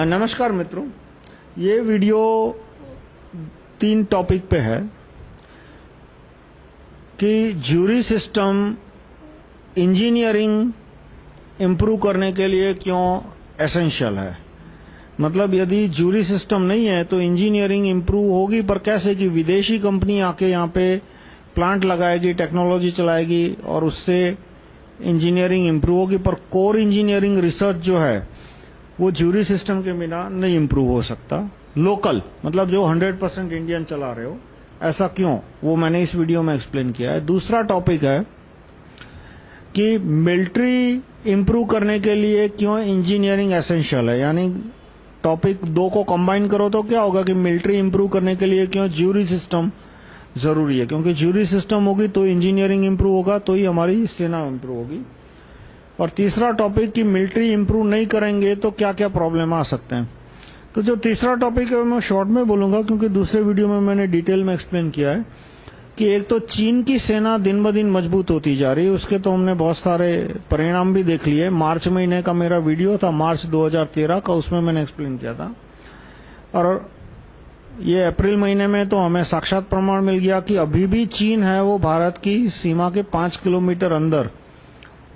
नमस्कार मित्रों, ये वीडियो तीन टॉपिक पे है कि ज्यूरी सिस्टम इंजीनियरिंग इम्प्रूव करने के लिए क्यों एसेंशियल है। मतलब यदि ज्यूरी सिस्टम नहीं है तो इंजीनियरिंग इम्प्रूव होगी, पर कैसे कि विदेशी कंपनी आके यहाँ पे प्लांट लगाएगी टेक्नोलॉजी चलाएगी, और उससे इंजीनियरिंग इम्प्रूव होगी, पर कोर इंजीनियरिंग रिसर्च जो है वो ज्यूरी सिस्टम के बिना नहीं इम्प्रूव हो सकता। लोकल मतलब जो 100% इंडियन चला रहे हो, ऐसा क्यों? वो मैंने इस वीडियो में एक्सप्लेन किया है। दूसरा टॉपिक है कि मिलिट्री इम्प्रूव करने के लिए क्यों इंजीनियरिंग एसेंशियल है? यानी टॉपिक दो को कंबाइन करो तो क्या होगा कि मिलिट्री इम्प्रूव करने के लिए क्यों ज्यूरी सिस्टम ज़रूरी है? क्योंकि ज्यूरी सिस्टम होगी तो इंजीनियरिंग इम्प्रूव होगा तो ही हमारी सेना इम्प्रूव होगी। और तीसरा टॉपिक कि मिलिट्री इम्प्रूव नहीं करेंगे तो क्या क्या प्रॉब्लम आ सकते हैं। तो जो तीसरा टॉपिक है, मैं शॉर्ट में बोलूँगा क्योंकि दूसरे वीडियो में मैंने डिटेल में एक्सप्लेन किया है कि एक तो चीन की सेना दिन ब दिन मज़बूत होती जा रही है। उसके तो हमने बहुत सारे परिणाम भी देख लिए। मार्च महीने का मेरा वीडियो था, मार्च 2013 का, उसमें मैंने एक्सप्लेन किया था। और ये अप्रैल महीने में तो हमें साक्षात प्रमाण मिल गया कि अभी भी चीन है, वो भारत की सीमा के पाँच किलोमीटर अंदर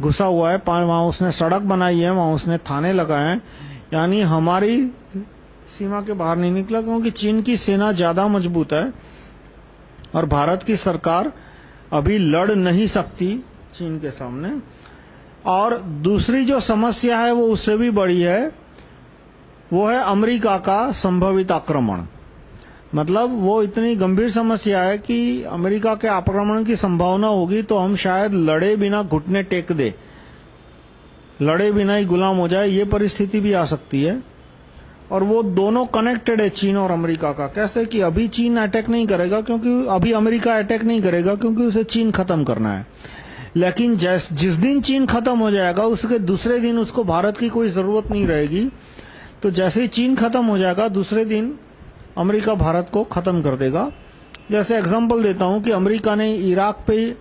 घुसा हुआ है वहाँ उसने सड़क बनाई है, वहाँ उसने थाने लगाए हैं। यानी हमारी सीमा के बाहर नहीं निकला, क्योंकि चीन की सेना ज़्यादा मज़बूत है और भारत की सरकार अभी लड़ नहीं सकती चीन के सामने। और दूसरी जो समस्या है, वो उससे भी बड़ी है, वो है अमेरिका का संभवित आक्रमण। मतलब वो इतनी गंभीर समस्या है कि अमेरिका के आक्रमण की संभावना होगी तो हम शायद लड़े बिना घुटने टेक दे। लड़े बिना ही गुलाम हो जाए, ये परिस्थिति भी आ सकती है। और वो दोनों कनेक्टेड है, चीन और अमेरिका का। कैसे कि अभी चीन अटैक नहीं करेगा क्योंकि अभी अमेरिका अटैक नहीं करेगा क्योंकि उसे चीन खत्म करना है। लेकिन जैस दिन चीन खत्म हो जाएगा, उसके दूसरे दिन उसको भारत की कोई ज़रूरत नहीं रहेगी। तो जैसे ही चीन खत्म हो जाएगा, दूसरे दिन अमेरिका भारत को खत्म कर देगा। जैसे एग्जांपल देता हूँ कि अमेरिका ने इराक पे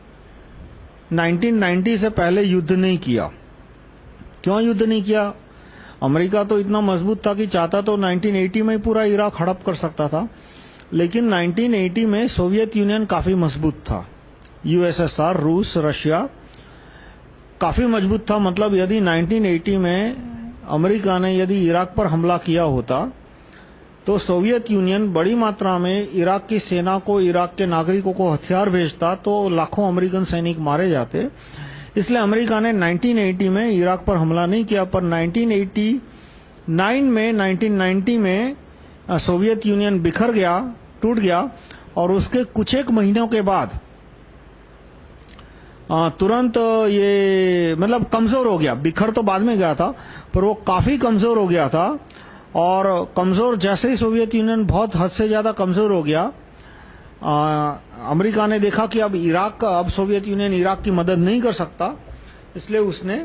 1990 से पहले युद्ध नहीं किया। क्यों युद्ध नहीं किया? अमेरिका तो इतना मज़बूत था कि चाहता तो 1980 में पूरा इराक हड़प कर सकता था। लेकिन 1980 में सोवियत यूनियन काफ़ी मज़बूत था। यूएसएसआर, रूस, रशिया काफ़ी मज़बूत था। मतलब यदि 1980 में अमेरिका ने यदि इराक पर हमला किया होता तो सोवियत यूनियन बड़ी मात्रा में इराक की सेना को, इराक के नागरिकों को हथियार भेजता तो लाखों अमेरिकन सैनिक मारे जाते। इसलिए अमेरिका ने 1980 में इराक पर हमला नहीं किया, पर 1989 में 1990 में सोवियत यूनियन बिखर गया, टूट गया, और उसके कुछ एक महीनों के बाद तुरंत ये मतलब कमज़ोर हो गया। बिखर तो बाद में गया था, पर वो काफ़ी कमज़ोर हो गया था और कमज़ोर, जैसे ही सोवियत यूनियन बहुत हद से ज़्यादा कमज़ोर हो गया अमेरिका ने देखा कि अब इराक का, अब सोवियत यूनियन इराक की मदद नहीं कर सकता, इसलिए उसने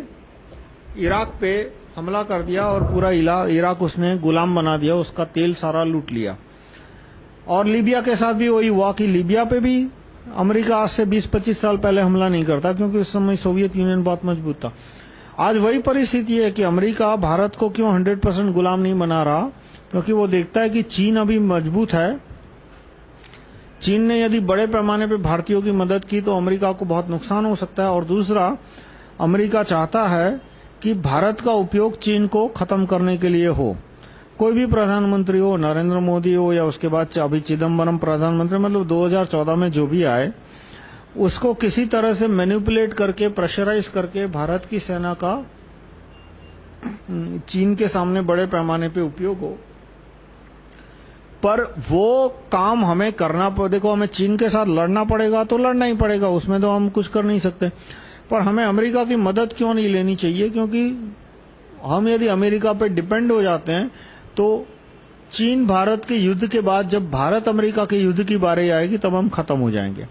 इराक पे हमला कर दिया और पूरा इराक उसने गुलाम बना दिया, उसका तेल सारा लूट लिया। और लीबिया के साथ भी वही हुआ कि लीबिया पे भी अमेरिका आज से 20-25 साल पहले हमला नहीं करता, क्योंकि उस समय सोवियत यूनियन बहुत मज़बूत था। आज वही परिस्थिति है कि अमेरिका भारत को क्यों 100% गुलाम नहीं बना रहा? क्योंकि वो देखता है कि चीन अभी मज़बूत है। चीन ने यदि बड़े पैमाने पर भारतीयों की मदद की तो अमेरिका को बहुत नुकसान हो सकता है। और दूसरा, अमेरिका चाहता है कि भारत का उपयोग चीन को खत्म करने के लिए हो। कोई भी प्रधानमंत्री हो, नरेंद्र मोदी हो या उसके बाद अभी चिदम्बरम प्रधानमंत्री मतलब 2014 में जो भी आए उसको किसी तरह से मैनिपुलेट करके प्रेशराइज करके भारत की सेना का चीन के सामने बड़े पैमाने पे उपयोग हो। पर वो काम हमें करना पड़े देखो हमें चीन के साथ लड़ना पड़ेगा तो लड़ना ही पड़ेगा, उसमें तो हम कुछ कर नहीं सकते। पर हमें अमेरिका की मदद क्यों नहीं लेनी चाहिए? क्योंकि हम यदि अमेरिका पे डिपेंड हो जाते हैं तो चीन भारत के युद्ध के बाद जब भारत अमेरिका के युद्ध की बारी आएगी, तब हम खत्म हो जाएँगे।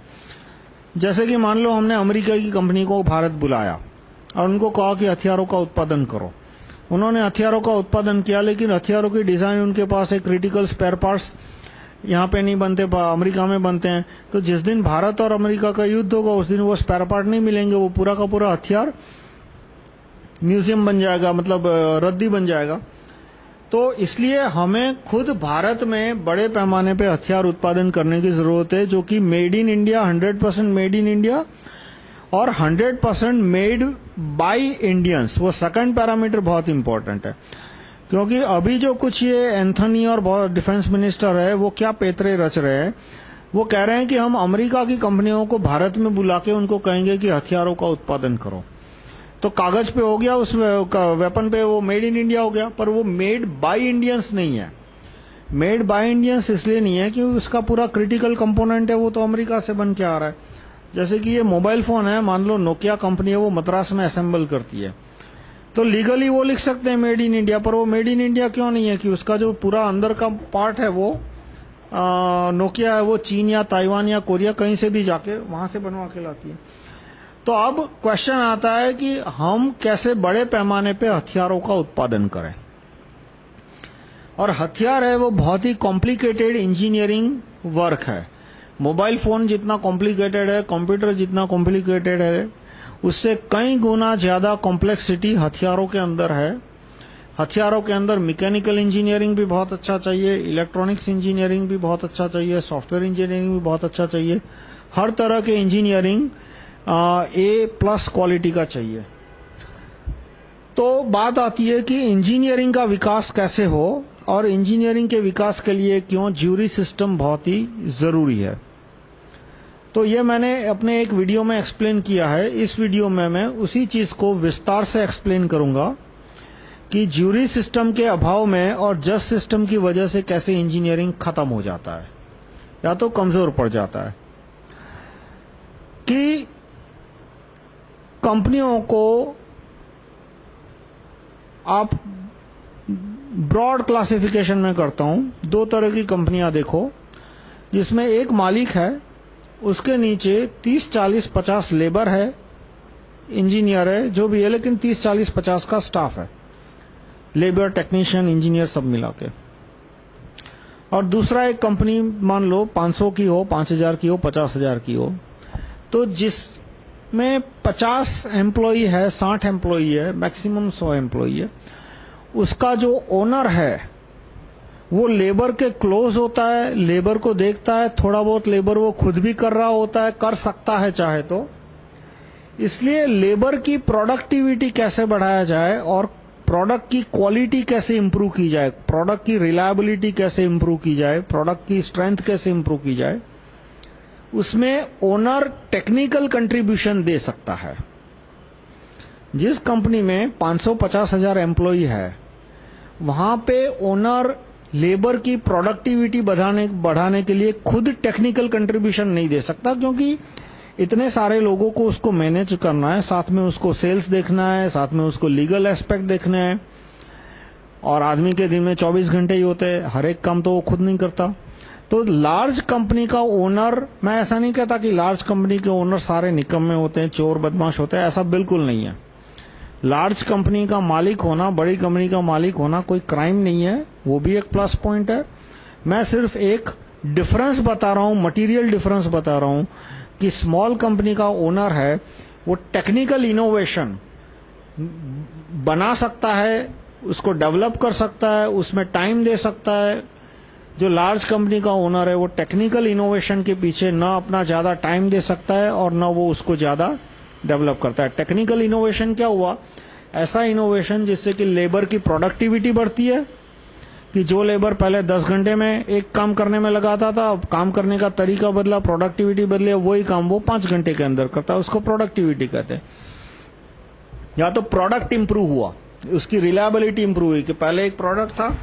जैसे कि मान लो हमने अमेरिका की कंपनी को भारत बुलाया और उनको कहा कि हथियारों का उत्पादन करो। उन्होंने हथियारों का उत्पादन किया, लेकिन हथियारों की डिज़ाइन उनके पास है क्रिटिकल स्पेयर पार्ट्स यहाँ पे नहीं बनते अमेरिका में बनते हैं। तो जिस दिन भारत और अमेरिका का युद्ध होगा, उस दिन वो स्पेयर पार्ट नहीं मिलेंगे, वो पूरा का पूरा हथियार म्यूज़ियम बन जाएगा मतलब रद्दी बन जाएगा। तो इसलिए हमें खुद भारत में बड़े पैमाने पे हथियार उत्पादन करने की ज़रूरत है, जो कि made in India 100% made in India और 100% मेड बाय इंडियंस वो सेकंड पैरामीटर बहुत इंपॉर्टेंट है। क्योंकि अभी जो कुछ ये एंथनी और डिफेंस मिनिस्टर है, वो क्या पेतरे रच रहे हैं? वो कह रहे हैं कि हम अमेरिका की कंपनियों को भारत में बुला के उनको कहेंगे कि हथियारों का उत्पादन करो। तो कागज़ पे हो गया, उस वेपन पे वो मेड इन इंडिया हो गया, पर वो मेड बाय इंडियंस नहीं है। मेड बाय इंडियंस इसलिए नहीं है क्योंकि उसका पूरा क्रिटिकल कंपोनेंट है, वो तो अमेरिका से बन के आ रहा है। जैसे कि ये मोबाइल फ़ोन है, मान लो नोकिया कंपनी है, वो मद्रास में असेंबल करती है। तो लीगली वो लिख सकते हैं मेड इन इंडिया पर वो मेड इन इंडिया क्यों नहीं है कि उसका जो पूरा अंदर का पार्ट है वो नोकिया है, वो चीन या ताइवान या कोरिया कहीं से भी जाके वहाँ से बनवा के लाती है। तो अब क्वेश्चन आता है कि हम कैसे बड़े पैमाने पे हथियारों का उत्पादन करें। और हथियार है, वो बहुत ही कॉम्प्लिकेटेड इंजीनियरिंग वर्क है। मोबाइल फ़ोन जितना कॉम्प्लिकेटेड है कंप्यूटर जितना कॉम्प्लिकेटेड है, उससे कई गुना ज़्यादा कॉम्प्लेक्सिटी हथियारों के अंदर है। हथियारों के अंदर मैकेनिकल इंजीनियरिंग भी बहुत अच्छा चाहिए इलेक्ट्रॉनिक्स इंजीनियरिंग भी बहुत अच्छा चाहिए सॉफ्टवेयर इंजीनियरिंग भी बहुत अच्छा चाहिए। हर तरह के इंजीनियरिंग ए प्लस क्वालिटी का चाहिए। तो बात आती है कि इंजीनियरिंग का विकास कैसे हो और इंजीनियरिंग के विकास के लिए क्यों ज्यूरी सिस्टम बहुत ही ज़रूरी है। तो ये मैंने अपने एक वीडियो में एक्सप्लेन किया है। इस वीडियो में मैं उसी चीज़ को विस्तार से एक्सप्लेन करूँगा कि ज्यूरी सिस्टम के अभाव में और जज सिस्टम की वजह से कैसे इंजीनियरिंग खत्म हो जाता है। या तो कमज़ोर पड़ जाता है। कि कंपनियों को आप ब्रॉड क्लासिफिकेशन में करता हूँ। दो तरह की कंपनियाँ देखो जिसमें एक मालिक है उसके नीचे 30, 40, 50 लेबर है इंजीनियर है जो भी है लेकिन 30, 40, 50 का स्टाफ है। लेबर टेक्नीशियन इंजीनियर सब मिला के। और दूसरा एक कंपनी मान लो 500 की हो 5000 की हो 50000 की हो तो जिस में 50 एम्प्लॉई है 60 एम्प्लॉई है मैक्सिमम 100 एम्प्लॉई है। उसका जो ओनर है, वो लेबर के क्लोज होता है लेबर को देखता है, थोड़ा बहुत लेबर वो खुद भी कर रहा होता है, कर सकता है चाहे तो। इसलिए लेबर की प्रोडक्टिविटी कैसे बढ़ाया जाए और प्रोडक्ट की क्वालिटी कैसे इंप्रूव की जाए प्रोडक्ट की रिलायबिलिटी कैसे इंप्रूव की जाए प्रोडक्ट की स्ट्रेंथ कैसे इंप्रूव की जाए उसमें ओनर टेक्निकल कंट्रीब्यूशन दे सकता है। जिस कंपनी में 550 हज़ार एम्प्लॉई है, वहाँ पे ओनर लेबर की प्रोडक्टिविटी बढ़ाने बढ़ाने के लिए खुद टेक्निकल कंट्रीब्यूशन नहीं दे सकता, क्योंकि इतने सारे लोगों को उसको मैनेज करना है, साथ में उसको सेल्स देखना है, साथ में उसको लीगल एस्पेक्ट देखना है, और आदमी के दिन में 24 घंटे ही होते हैं, हर एक काम तो वो खुद नहीं करता। तो लार्ज कंपनी का ओनर मैं ऐसा नहीं कहता कि लार्ज कंपनी के ओनर सारे निकम्मे होते हैं, चोर, बदमाश होते हैं, ऐसा बिल्कुल नहीं है। लार्ज कंपनी का मालिक होना, बड़ी कंपनी का मालिक होना कोई क्राइम नहीं है, वो भी एक प्लस पॉइंट है। मैं सिर्फ़ एक डिफरेंस बता रहा हूँ मटेरियल डिफरेंस बता रहा हूँ कि स्मॉल कंपनी का ओनर है, वो टेक्निकल इनोवेशन बना सकता है, उसको डेवलप कर सकता है, उसमें टाइम दे सकता है जो लार्ज कंपनी का ओनर है, वो टेक्निकल इनोवेशन के पीछे न अपना ज़्यादा टाइम दे सकता है और न वो उसको ज़्यादा डेवलप करता है। टेक्निकल इनोवेशन क्या हुआ? ऐसा इनोवेशन जिससे कि लेबर की प्रोडक्टिविटी बढ़ती है, कि जो लेबर पहले 10 घंटे में एक काम करने में लगाता था, अब काम करने का तरीका बदला प्रोडक्टिविटी बदली वही काम वो 5 घंटे के अंदर करता है, उसको प्रोडक्टिविटी कहते हैं। या तो प्रोडक्ट इंप्रूव हुआ, उसकी रिलायबिलिटी इंप्रूव हुई कि पहले एक प्रोडक्ट था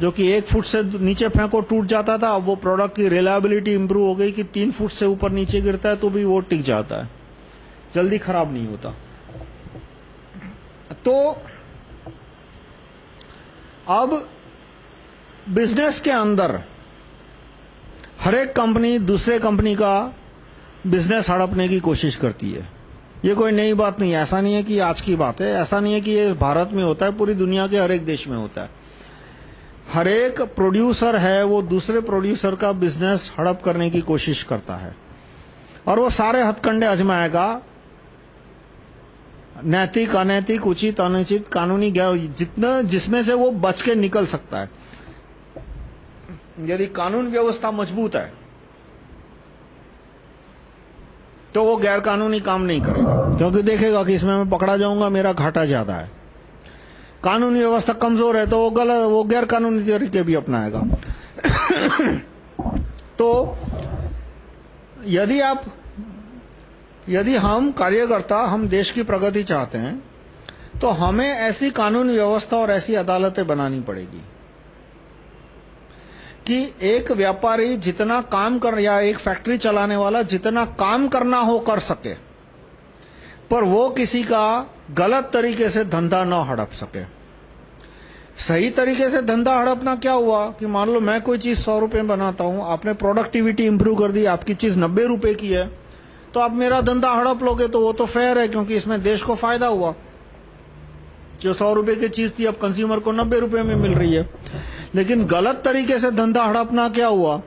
जो कि एक फुट से नीचे फेंको, टूट जाता था, अब वो प्रोडक्ट की रिलायबिलिटी इंप्रूव हो गई कि तीन फुट से ऊपर नीचे गिरता है तो भी वो टिक जाता है। जल्दी खराब नहीं होता। तो अब बिज़नेस के अंदर हर एक कंपनी दूसरे कंपनी का बिज़नेस हड़पने की कोशिश करती है। ये कोई नई बात नहीं, ऐसा नहीं है कि आज की बात है, ऐसा नहीं है कि ये भारत में होता है, पूरी दुनिया के हर एक देश में होता है। हर एक प्रोड्यूसर है, वो दूसरे प्रोड्यूसर का बिज़नेस हड़प करने की कोशिश करता है। और वो सारे हथकंडे आजमाएगा। नैतिक, अनैतिक, उचित, अनुचित, कानूनी जितना, जिसमें से वो बच के निकल सकता है। यदि कानून व्यवस्था मज़बूत है तो वो गैर कानूनी काम नहीं करेगा। क्योंकि देखेगा कि इसमें मैं पकड़ा जाऊँगा, मेरा घाटा ज़्यादा है। कानूनी व्यवस्था कमज़ोर है तो वो गलत, वो गैर कानूनी तरीके भी अपनाएगा। तो यदि आप, यदि हम कार्यकर्ता, हम देश की प्रगति चाहते हैं तो हमें ऐसी कानून व्यवस्था और ऐसी अदालतें बनानी पड़ेगी कि एक व्यापारी जितना काम कर, या एक फैक्ट्री चलाने वाला जितना काम करना हो कर सके, पर वो किसी का गलत तरीके से धंधा न हड़प सके। सही तरीके से धंधा हड़पना क्या हुआ कि मान लो मैं कोई चीज़ सौ रुपए बनाता हूँ, आपने प्रोडक्टिविटी इंप्रूव कर दी, आपकी चीज़ नब्बे रुपए की है तो आप मेरा धंधा हड़प लोगे तो वो तो फेयर है क्योंकि इसमें देश को फ़ायदा हुआ। जो सौ रुपए की चीज़ थी, अब कंज्यूमर को नब्बे रुपए में मिल रही है। लेकिन गलत तरीके से धंधा हड़पना क्या हुआ?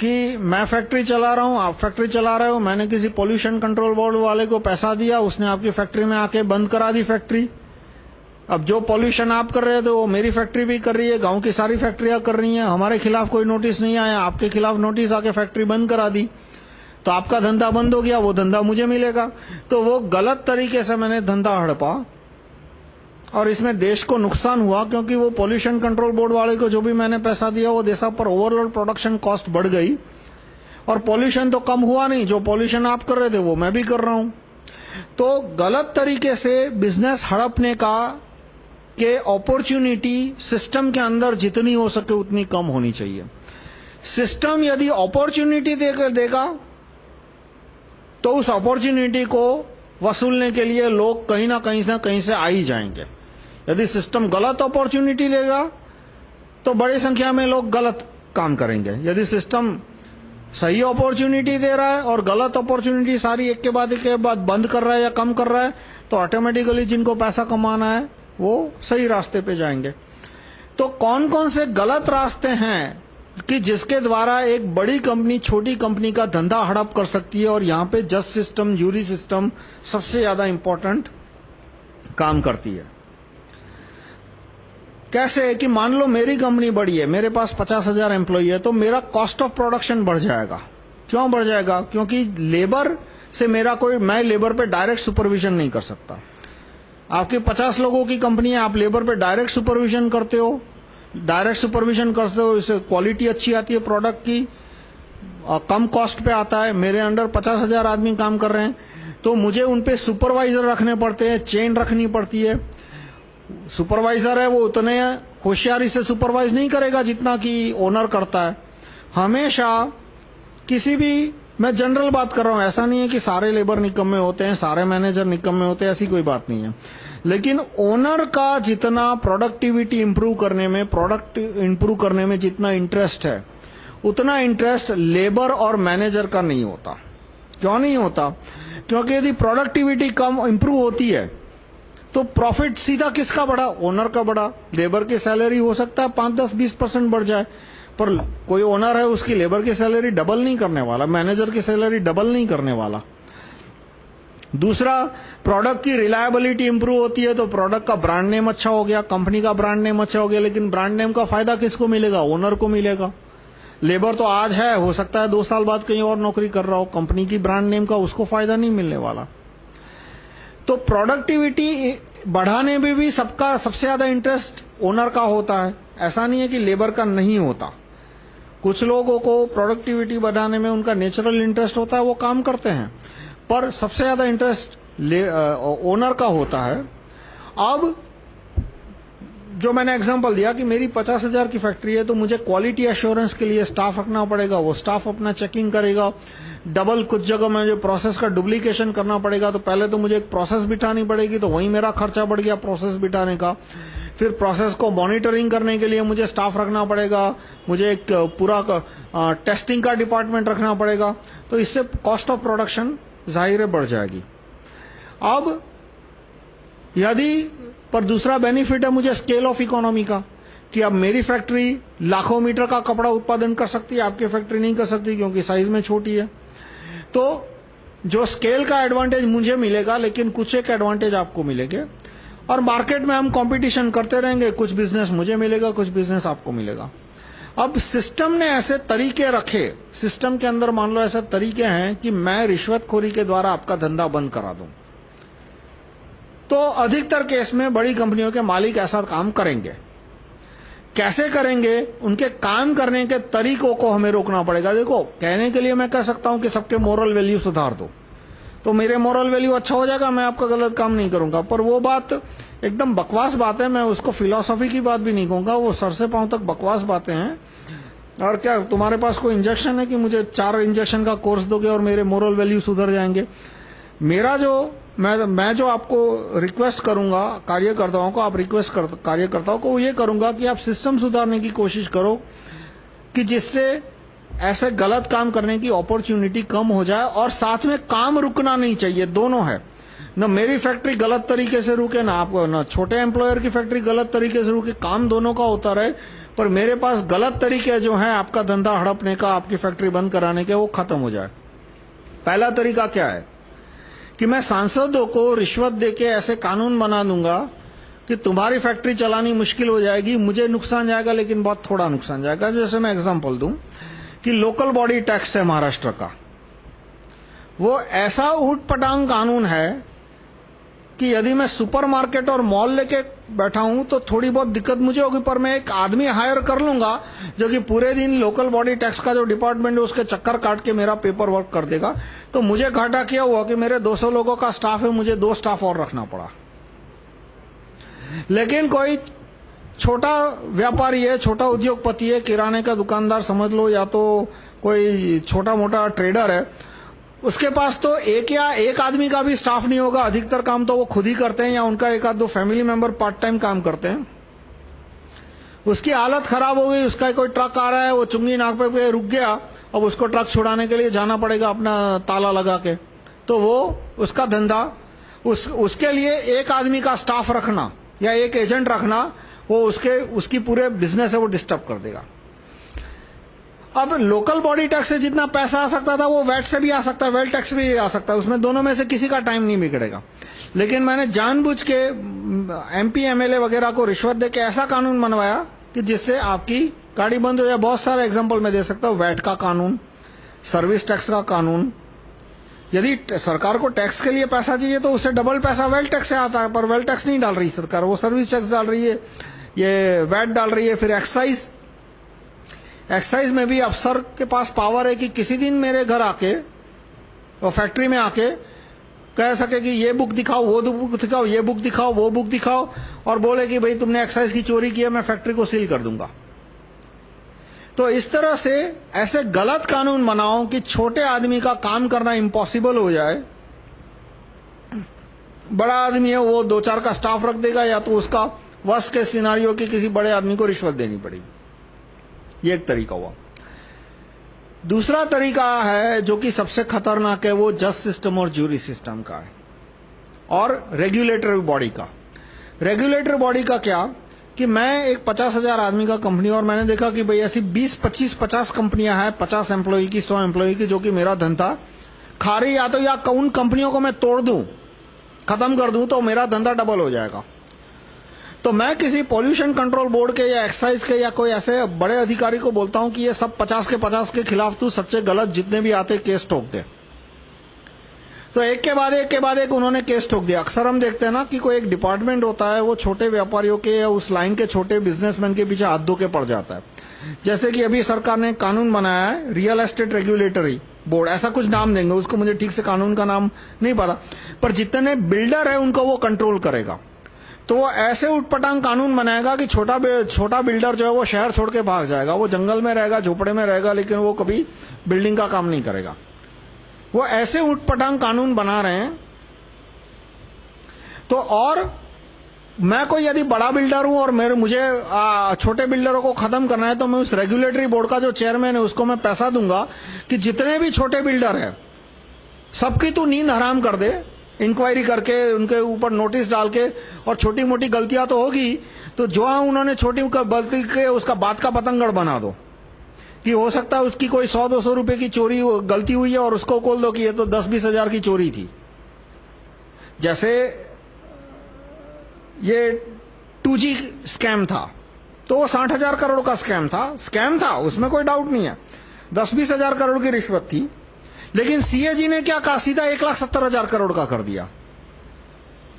कि मैं फैक्ट्री चला रहा हूँ, आप फैक्ट्री चला रहे हो, मैंने किसी पोल्यूशन कंट्रोल बोर्ड वाले को पैसा दिया, उसने आपकी फैक्ट्री में आके बंद करा दी फैक्ट्री अब जो पोल्यूशन आप कर रहे थे, वो मेरी फैक्ट्री भी कर रही है, गाँव की सारी फैक्ट्रियाँ कर रही हैं, हमारे खिलाफ कोई नोटिस नहीं आया, आपके खिलाफ नोटिस आके फैक्ट्री बंद करा दी। तो आपका धंधा बंद हो गया, वो धंधा मुझे मिलेगा। तो वो गलत तरीके से मैंने धंधा हड़पा और इसमें देश को नुकसान हुआ क्योंकि वो पोल्यूशन कंट्रोल बोर्ड वाले को जो भी मैंने पैसा दिया, वो देशा पर ओवरऑल प्रोडक्शन कॉस्ट बढ़ गई। और पोल्यूशन तो कम हुआ नहीं, जो पोल्यूशन आप कर रहे थे, वो मैं भी कर रहा हूँ। तो गलत तरीके से बिज़नेस हड़पने का के अपॉर्चुनिटी सिस्टम के अंदर जितनी हो सके उतनी कम होनी चाहिए। सिस्टम यदि अपॉर्चुनिटी देकर देगा तो उस अपॉर्चुनिटी को वसूलने के लिए लोग कहीं ना कहीं ना कहीं से आ ही जाएँगे। यदि सिस्टम गलत अपॉर्चुनिटी देगा तो बड़ी संख्या में लोग गलत काम करेंगे। यदि सिस्टम सही अपॉर्चुनिटी दे रहा है और गलत अपॉर्चुनिटी सारी एक के बाद एक के बाद बंद कर रहा है या कम कर रहा है तो ऑटोमेटिकली जिनको पैसा कमाना है, वो सही रास्ते पे जाएँगे। तो कौन कौन से गलत रास्ते हैं कि जिसके द्वारा एक बड़ी कंपनी छोटी कंपनी का धंधा हड़प कर सकती है और यहाँ पे जज सिस्टम जूरी सिस्टम सबसे ज़्यादा इंपॉर्टेंट काम करती है? कैसे है कि मान लो मेरी कंपनी बड़ी है, मेरे पास पचास हज़ार एम्प्लॉई है तो मेरा कॉस्ट ऑफ़ प्रोडक्शन बढ़ जाएगा। क्यों बढ़ जाएगा? क्योंकि लेबर से मेरा कोई, मैं लेबर पे डायरेक्ट सुपरविजन नहीं कर सकता। आपके पचास लोगों की कंपनी है, आप लेबर पे डायरेक्ट सुपरविजन करते हो। डायरेक्ट सुपरविजन करते हो, इससे क्वालिटी अच्छी आती है प्रोडक्ट की, और कम कॉस्ट पे आता है। मेरे अंडर पचास हज़ार आदमी काम कर रहे हैं। तो मुझे उन पे सुपरवाइजर रखने पड़ते हैं चेन रखनी पड़ती है। सुपरवाइजर है, वो उतने होशियारी से सुपरवाइज नहीं करेगा जितना कि ओनर करता है। हमेशा किसी भी, मैं जनरल बात कर रहा हूँ, ऐसा नहीं है कि सारे लेबर निकम्मे होते हैं, सारे मैनेजर निकम्मे होते हैं, ऐसी कोई बात नहीं है। लेकिन ओनर का जितना प्रोडक्टिविटी इंप्रूव करने में प्रोडक्ट इंप्रूव करने में जितना इंटरेस्ट है, उतना इंटरेस्ट लेबर और मैनेजर का नहीं होता। क्यों नहीं होता? क्योंकि यदि प्रोडक्टिविटी कम इंप्रूव होती है तो प्रॉफिट सीधा किसका बढ़ा? ओनर का बढ़ा। लेबर की सैलरी हो सकता है पाँच, दस, बीस परसेंट बढ़ जाए, पर कोई ओनर है, उसकी लेबर की सैलरी डबल नहीं करने वाला मैनेजर की सैलरी डबल नहीं करने वाला। दूसरा प्रोडक्ट की रिलायबिलिटी इंप्रूव होती है तो प्रोडक्ट का ब्रांड नेम अच्छा हो गया कंपनी का ब्रांड नेम अच्छा हो गया, लेकिन ब्रांड नेम का फ़ायदा किसको मिलेगा? ओनर को मिलेगा। लेबर तो आज है, हो सकता है दो साल बाद कहीं और नौकरी कर रहा हो कंपनी की ब्रांड नेम का उसको फ़ायदा नहीं मिलने वाला। तो प्रोडक्टिविटी बढ़ाने में भी सबका सबसे ज़्यादा इंटरेस्ट ओनर का होता है। ऐसा नहीं है कि लेबर का नहीं होता। कुछ लोगों को प्रोडक्टिविटी बढ़ाने में उनका नेचुरल इंटरेस्ट होता है, वो काम करते हैं। पर सबसे ज़्यादा इंटरेस्ट ओनर का होता है। अब जो मैंने एग्जांपल दिया कि मेरी पचास हज़ार की फैक्ट्री है तो मुझे क्वालिटी एश्योरेंस के लिए स्टाफ रखना पड़ेगा, वो स्टाफ अपना चेकिंग करेगा। डबल कुछ जगह में जो प्रोसेस का डुप्लीकेशन करना पड़ेगा तो पहले तो मुझे एक प्रोसेस बिठानी पड़ेगी तो वहीं मेरा खर्चा बढ़ गया प्रोसेस बिठाने का। फिर प्रोसेस को मॉनिटरिंग करने के लिए मुझे स्टाफ रखना पड़ेगा, मुझे एक पूरा टेस्टिंग का डिपार्टमेंट रखना पड़ेगा तो इससे कॉस्ट ऑफ़ प्रोडक्शन ज़ाहिर बढ़ जाएगी। अब, यदि पर दूसरा बेनिफिट है मुझे स्केल ऑफ़ इकोनॉमी का, कि अब मेरी फैक्ट्री लाखों मीटर का कपड़ा उत्पादन कर सकती है, आपकी फैक्ट्री नहीं कर सकती क्योंकि साइज़ में छोटी है। तो जो स्केल का एडवांटेज मुझे मिलेगा, लेकिन कुछ एक एडवांटेज आपको मिलेंगे। और मार्केट में हम कंपटीशन करते रहेंगे, कुछ बिज़नेस मुझे मिलेगा, कुछ बिज़नेस आपको मिलेगा। अब सिस्टम ने ऐसे तरीके रखे सिस्टम के अंदर मान लो ऐसे तरीके हैं कि मैं रिश्वतखोरी के द्वारा आपका धंधा बंद करा दूँ। तो अधिकतर केस में बड़ी कंपनियों के मालिक ऐसा काम करेंगे। कैसे करेंगे? उनके काम करने के तरीकों को हमें रोकना पड़ेगा। देखो, कहने के लिए मैं कह सकता हूँ कि सबके मोरल वैल्यू सुधार दो। तो मेरे मोरल वैल्यू अच्छा हो जाएगा, मैं आपका गलत काम नहीं करूँगा। पर वो बात एकदम बकवास बात है, मैं उसको फिलोसॉफी की बात भी नहीं कहूँगा। वो सर से पाँव तक बकवास बातें हैं। और क्या, तुम्हारे पास कोई इंजेक्शन है कि मुझे चार इंजेक्शन का कोर्स दोगे और मेरे मोरल वैल्यू सुधर जाएँगे? मेरा जो मैं मैं जो आपको रिक्वेस्ट करूँगा कार्यकर्ताओं को आप रिक्वेस्ट कर, कार्यकर्ताओं को ये करूँगा कि आप सिस्टम सुधारने की कोशिश करो कि जिससे ऐसे गलत काम करने की अपॉर्चुनिटी कम हो जाए और साथ में काम रुकना नहीं चाहिए दोनों है। न मेरी फैक्ट्री गलत तरीके से रुके ना आपको न छोटे एम्प्लॉयर की फैक्ट्री गलत तरीके से रुके काम दोनों का होता रहे पर मेरे पास गलत तरीके जो हैं आपका धंधा हड़पने का आपकी फैक्ट्री बंद कराने के वो खत्म हो जाए। पहला तरीका क्या है? कि मैं सांसदों को रिश्वत देके ऐसे कानून बना दूँगा कि तुम्हारी फैक्ट्री चलानी मुश्किल हो जाएगी, मुझे नुकसान जाएगा, लेकिन बहुत थोड़ा नुकसान जाएगा। जैसे मैं एग्जांपल दूँ कि लोकल बॉडी टैक्स है महाराष्ट्र का। वो ऐसा उठपटांग कानून है कि यदि मैं सुपरमार्केट और मॉल लेके बैठा हूँ तो थोड़ी बहुत दिक्कत मुझे होगी, पर मैं एक आदमी हायर कर लूँगा जो कि पूरे दिन लोकल बॉडी टैक्स का जो डिपार्टमेंट है, उसके चक्कर काट के मेरा पेपर वर्क कर देगा। तो मुझे घाटा क्या हुआ कि मेरे 200 लोगों का स्टाफ है, मुझे दो स्टाफ और रखना पड़ा। लेकिन कोई छोटा व्यापारी है, छोटा उद्योगपति है, किराने का दुकानदार समझ लो, या तो कोई छोटा मोटा ट्रेडर है, उसके पास तो एक या एक आदमी का भी स्टाफ नहीं होगा। अधिकतर काम तो वो खुद ही करते हैं या उनका एक आध दो फैमिली मेंबर पार्ट टाइम काम करते हैं। उसकी हालत खराब हो गई, उसका कोई ट्रक आ रहा है, वो चुंगी नाक पे रुक गया अब उसको ट्रक छुड़ाने के लिए जाना पड़ेगा अपना ताला लगा के। तो वो उसका धंधा उस, उसके लिए एक आदमी का स्टाफ रखना या एक एजेंट रखना वो उसके उसकी पूरे बिज़नेस है वो डिस्टर्ब कर देगा। अब लोकल बॉडी टैक्स से जितना पैसा आ सकता था वो वैट से भी आ सकता है वेल टैक्स भी आ सकता है उसमें दोनों में से किसी का टाइम नहीं बिगड़ेगा। लेकिन मैंने जानबूझ के एमपी एमएलए वगैरह को रिश्वत दे के ऐसा कानून बनवाया कि जिससे आपकी गाड़ी बंद हो जाए बहुत सारे एग्ज़ाम्पल मैं दे सकता हूँ वैट का कानून सर्विस टैक्स का कानून। यदि सरकार को टैक्स के लिए पैसा चाहिए तो उससे डबल पैसा वेल टैक्स से आता है, पर वेल टैक्स नहीं डाल रही सरकार। वो सर्विस टैक्स डाल रही है, ये वैट डाल रही है, फिर एक्साइज एक्साइज में भी अफसर के पास पावर है कि किसी दिन मेरे घर आके और फैक्ट्री में आके कह सके कि ये बुक दिखाओ, वो बुक दिखाओ, ये बुक दिखाओ, वो बुक दिखाओ, और बोले कि भाई तुमने एक्साइज की चोरी की है, मैं फैक्ट्री को सील कर दूँगा। तो इस तरह से ऐसे गलत कानून बनाओ कि छोटे आदमी का काम करना इम्पॉसिबल हो जाए। बड़ा आदमी है, वो दो चार का स्टाफ रख देगा या तो उसका वश के सिनारियों की किसी बड़े आदमी को रिश्वत देनी पड़ेगी। ये एक तरीका हुआ। दूसरा तरीका है जो कि सबसे खतरनाक है, वो जज सिस्टम और ज्यूरी सिस्टम का है और रेगुलेटरी बॉडी का। रेगुलेटरी बॉडी का क्या? कि मैं एक पचास हज़ार आदमी का कंपनी और मैंने देखा कि भाई ऐसी बीस, पच्चीस, पचास कंपनियाँ हैं, पचास एम्प्लॉय की, सौ एम्प्लॉय की, जो कि मेरा धंधा खा रही या तो या उन कंपनियों को मैं तोड़ दूँ, खत्म कर दूँ तो मेरा धंधा डबल हो जाएगा। तो मैं किसी पॉल्यूशन कंट्रोल बोर्ड के या एक्साइज के या कोई ऐसे बड़े अधिकारी को बोलता हूँ कि ये सब पचास के पचास के खिलाफ तू सच्चे गलत जितने भी आते केस ठोक दे। तो एक के बाद एक के बाद एक उन्होंने केस ठोक दिया। अक्सर हम देखते हैं ना कि कोई एक डिपार्टमेंट होता है, वो छोटे व्यापारियों के या उस लाइन के छोटे बिजनेसमैन के पीछे हाथ धो के पड़ जाता है। जैसे कि अभी सरकार ने कानून बनाया है रियल एस्टेट रेगुलेटरी बोर्ड ऐसा कुछ नाम देंगे, उसको मुझे ठीक से कानून का नाम नहीं पता, पर जितने बिल्डर है, उनको वो कंट्रोल करेगा। तो वो ऐसे उठपटांग कानून बनाएगा कि छोटा छोटा बिल्डर जो है, वो शहर छोड़ के भाग जाएगा, वो जंगल में रहेगा, झोपड़े में रहेगा, लेकिन वो कभी बिल्डिंग का काम नहीं करेगा। वो ऐसे उठपटांग कानून बना रहे हैं। तो और मैं कोई यदि बड़ा बिल्डर हूँ और मेरे मुझे आ, छोटे बिल्डरों को खत्म करना है तो मैं उस रेगुलेटरी बोर्ड का जो चेयरमैन है उसको मैं पैसा दूँगा कि जितने भी छोटे बिल्डर है सबकी तू नींद हराम कर दे इंक्वायरी करके उनके ऊपर नोटिस डाल के और छोटी मोटी गलतियाँ तो होगी तो जो उन्होंने छोटी गलती के उसका बात का पतंगड़ बना दो। कि हो सकता है उसकी कोई सौ दो सौ रुपए की चोरी गलती हुई है और उसको खोल दो कि ये तो दस बीस हज़ार की चोरी थी। जैसे ये 2G स्कैम था तो वो साठ हज़ार करोड़ का स्कैम था। स्कैम था, उसमें कोई डाउट नहीं है। दस बीस हज़ार करोड़ की रिश्वत थी, लेकिन सीएजी ने क्या कहा? सीधा एक लाख सत्तर हज़ार करोड़ का कर दिया।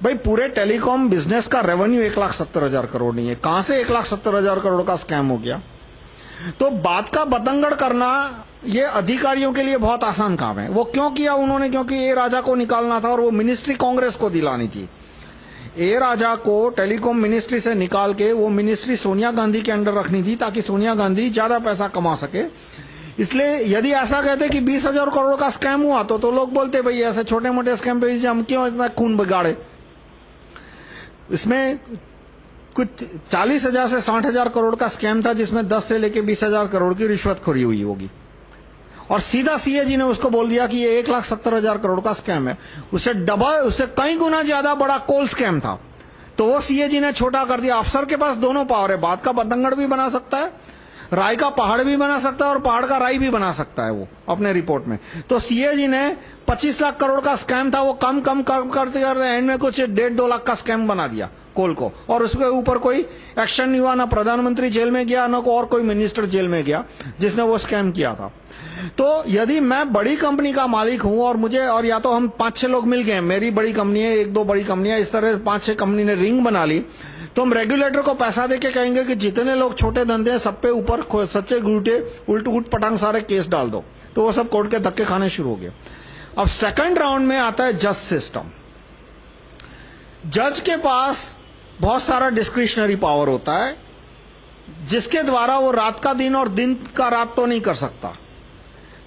भाई, पूरे टेलीकॉम बिज़नेस का रेवेन्यू एक लाख सत्तर हज़ार करोड़ नहीं है। कहाँ से एक लाख सत्तर हज़ार करोड़ का स्कैम हो गया? तो बात का बतंगड़ करना ये अधिकारियों के लिए बहुत आसान काम है। वो क्यों किया उन्होंने? क्योंकि ए राजा को निकालना था और वो मिनिस्ट्री कांग्रेस को दिलानी थी। ए राजा को टेलीकॉम मिनिस्ट्री से निकाल के वो मिनिस्ट्री सोनिया गांधी के अंडर रखनी थी ताकि सोनिया गांधी ज़्यादा पैसा कमा सके। इसलिए यदि ऐसा कहते कि बीस हज़ार करोड़ का स्कैम हुआ तो तो लोग बोलते, भाई ऐसे छोटे मोटे स्कैम पे हम क्यों इतना खून बिगाड़े? इसमें कुछ चालीस हज़ार से साठ हज़ार करोड़ का स्कैम था, जिसमें दस से लेके बीस हज़ार करोड़ की रिश्वत खोरी हुई होगी। और सीधा सीए जी ने उसको बोल दिया कि ये एक लाख सत्तर हज़ार करोड़ का स्कैम है। उससे डबल उससे कई गुना ज़्यादा बड़ा कोल स्कैम था। तो वो सीए जी ने छोटा कर दिया। अफसर के पास दोनों पावर है। बात का बदंगड़ भी बना सकता है, राय का पहाड़ भी बना सकता है और पहाड़ का राय भी बना सकता है वो अपने रिपोर्ट में। तो सीए जी ने 25 लाख करोड़ का स्कैम था, वो कम कम कम करते करते एंड में कुछ डेढ़, दो लाख का स्कैम बना दिया। कोल को। और उसके ऊपर कोई एक्शन नहीं हुआ, ना प्रधानमंत्री जेल में गया, ना को और कोई मिनिस्टर जेल में गया, जिसने वो स्कैम किया था। तो यदि मैं बड़ी कंपनी का मालिक हूँ और मुझे, और या तो हम पाँच छह लोग मिल गए, मेरी बड़ी कंपनी है, एक दो बड़ी कंपनियाँ इस तरह पाँच छह कंपनी ने रिंग बना ली तो हम रेगुलेटर को पैसा देके कहेंगे कि जितने लोग छोटे धंधे हैं, सब पे ऊपर सच्चे गुटे उल्ट उठ पटांग सारे केस डाल दो। तो वो सब कोर्ट के धक्के खाने शुरू हो गए। अब सेकंड राउंड में आता है जज सिस्टम जज के पास बहुत सारा डिस्क्रिशनरी पावर होता है, जिसके द्वारा वो रात का दिन और दिन का रात तो नहीं कर सकता।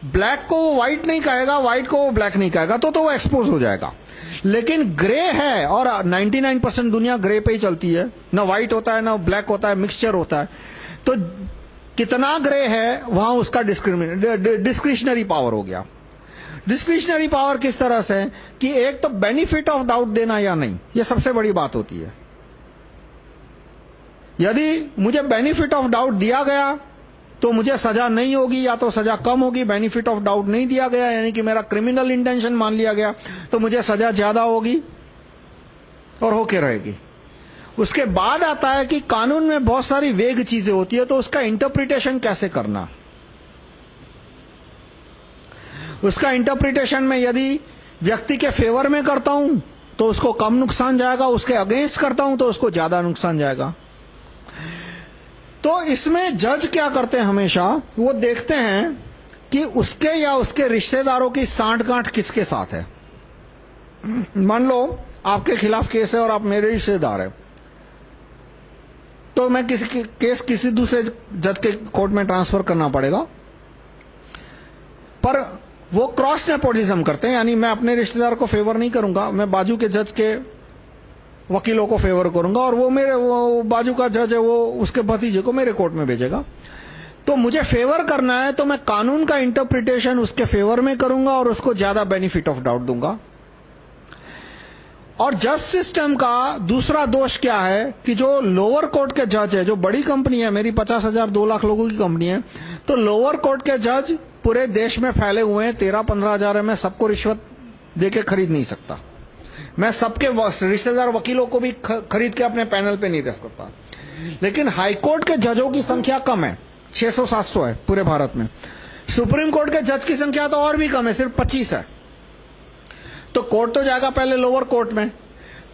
ब्लैक को वो व्हाइट नहीं कहेगा व्हाइट को वो ब्लैक नहीं कहेगा तो तो वो एक्सपोज हो जाएगा। लेकिन ग्रे है और 99 परसेंट दुनिया ग्रे पे ही चलती है। ना व्हाइट होता है, ना ब्लैक होता है मिक्सचर होता है। तो कितना ग्रे है, वहाँ उसका डिस्क्रिशनरी पावर हो गया। डिस्क्रिशनरी पावर किस तरह से कि एक तो बेनिफिट ऑफ़ डाउट देना या नहीं, ये सबसे बड़ी बात होती है। यदि मुझे बेनिफिट ऑफ़ डाउट दिया गया तो मुझे सजा नहीं होगी, या तो सजा कम होगी बेनिफिट ऑफ़ डाउट नहीं दिया गया, यानी कि मेरा क्रिमिनल इंटेंशन मान लिया गया तो मुझे सजा ज़्यादा होगी और होके रहेगी। उसके बाद आता है कि कानून में बहुत सारी वेग चीज़ें होती है तो उसका इंटरप्रिटेशन कैसे करना? उसका इंटरप्रिटेशन में यदि व्यक्ति के फेवर में करता हूँ तो उसको कम नुकसान जाएगा, उसके अगेंस्ट करता हूँ तो उसको ज़्यादा नुकसान जाएगा। तो इसमें जज क्या करते हैं हमेशा? वो देखते हैं कि उसके या उसके रिश्तेदारों की सांठ गांठ किसके साथ है। मान लो, आपके खिलाफ केस है और आप मेरे रिश्तेदार हैं। तो मैं किसी केस किसी दूसरे जज के कोर्ट में ट्रांसफ़र करना पड़ेगा। पर वो क्रॉस नेपोटिज्म करते हैं, यानी मैं अपने रिश्तेदार को फेवर नहीं करूँगा। मैं बाजू के जज के वकीलों को फेवर करूँगा और वो मेरे, वो बाजू का जज है, वो उसके भतीजे को मेरे कोर्ट में भेजेगा। तो मुझे फेवर करना है तो मैं कानून का इंटरप्रिटेशन उसके फेवर में करूँगा और उसको ज़्यादा बेनिफिट ऑफ़ डाउट दूँगा। और जज सिस्टम का दूसरा दोष क्या है कि जो लोअर कोर्ट के जज है, जो बड़ी कंपनी है, मेरी पचास हज़ार, दो लाख लोगों की कंपनी है तो लोअर कोर्ट के जज पूरे देश में फैले हुए हैं, तेरह पंद्रह हज़ार है, मैं सबको रिश्वत देके खरीद नहीं सकता। मैं सबके रिश्तेदार वकीलों को भी खरीद के अपने पैनल पे नहीं रख सकता। लेकिन हाई कोर्ट के जजों की संख्या कम है। 600-700 है पूरे भारत में। सुप्रीम कोर्ट के जज की संख्या तो और भी कम है, सिर्फ़ 25 है। तो कोर्ट तो जाएगा पहले लोअर कोर्ट में।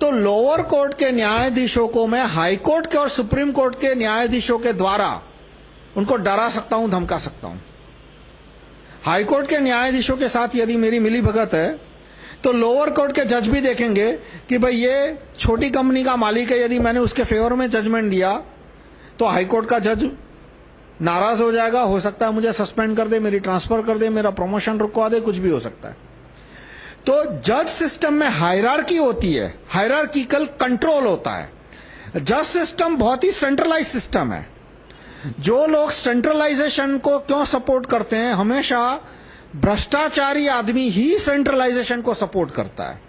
तो लोअर कोर्ट के न्यायाधीशों को मैं हाई कोर्ट के और सुप्रीम कोर्ट के न्यायाधीशों के द्वारा उनको डरा सकता हूँ, धमका सकता हूँ। हाई कोर्ट के न्यायाधीशों के साथ यदि मेरी मिली भगत है तो लोअर कोर्ट के जज भी देखेंगे कि भाई ये छोटी कंपनी का मालिक है, यदि मैंने उसके फेवर में जजमेंट दिया तो हाई कोर्ट का जज नाराज़ हो जाएगा, हो सकता है मुझे सस्पेंड कर दे, मेरी ट्रांसफ़र कर दे, मेरा प्रमोशन रुकवा दे, कुछ भी हो सकता है। तो जज सिस्टम में हायरार्की होती है हायरार्किकल कंट्रोल होता है। जज सिस्टम बहुत ही सेंट्रलाइज सिस्टम है। जो लोग सेंट्रलाइजेशन को क्यों सपोर्ट करते हैं, हमेशा भ्रष्टाचारी आदमी ही सेंट्रलाइजेशन को सपोर्ट करता है।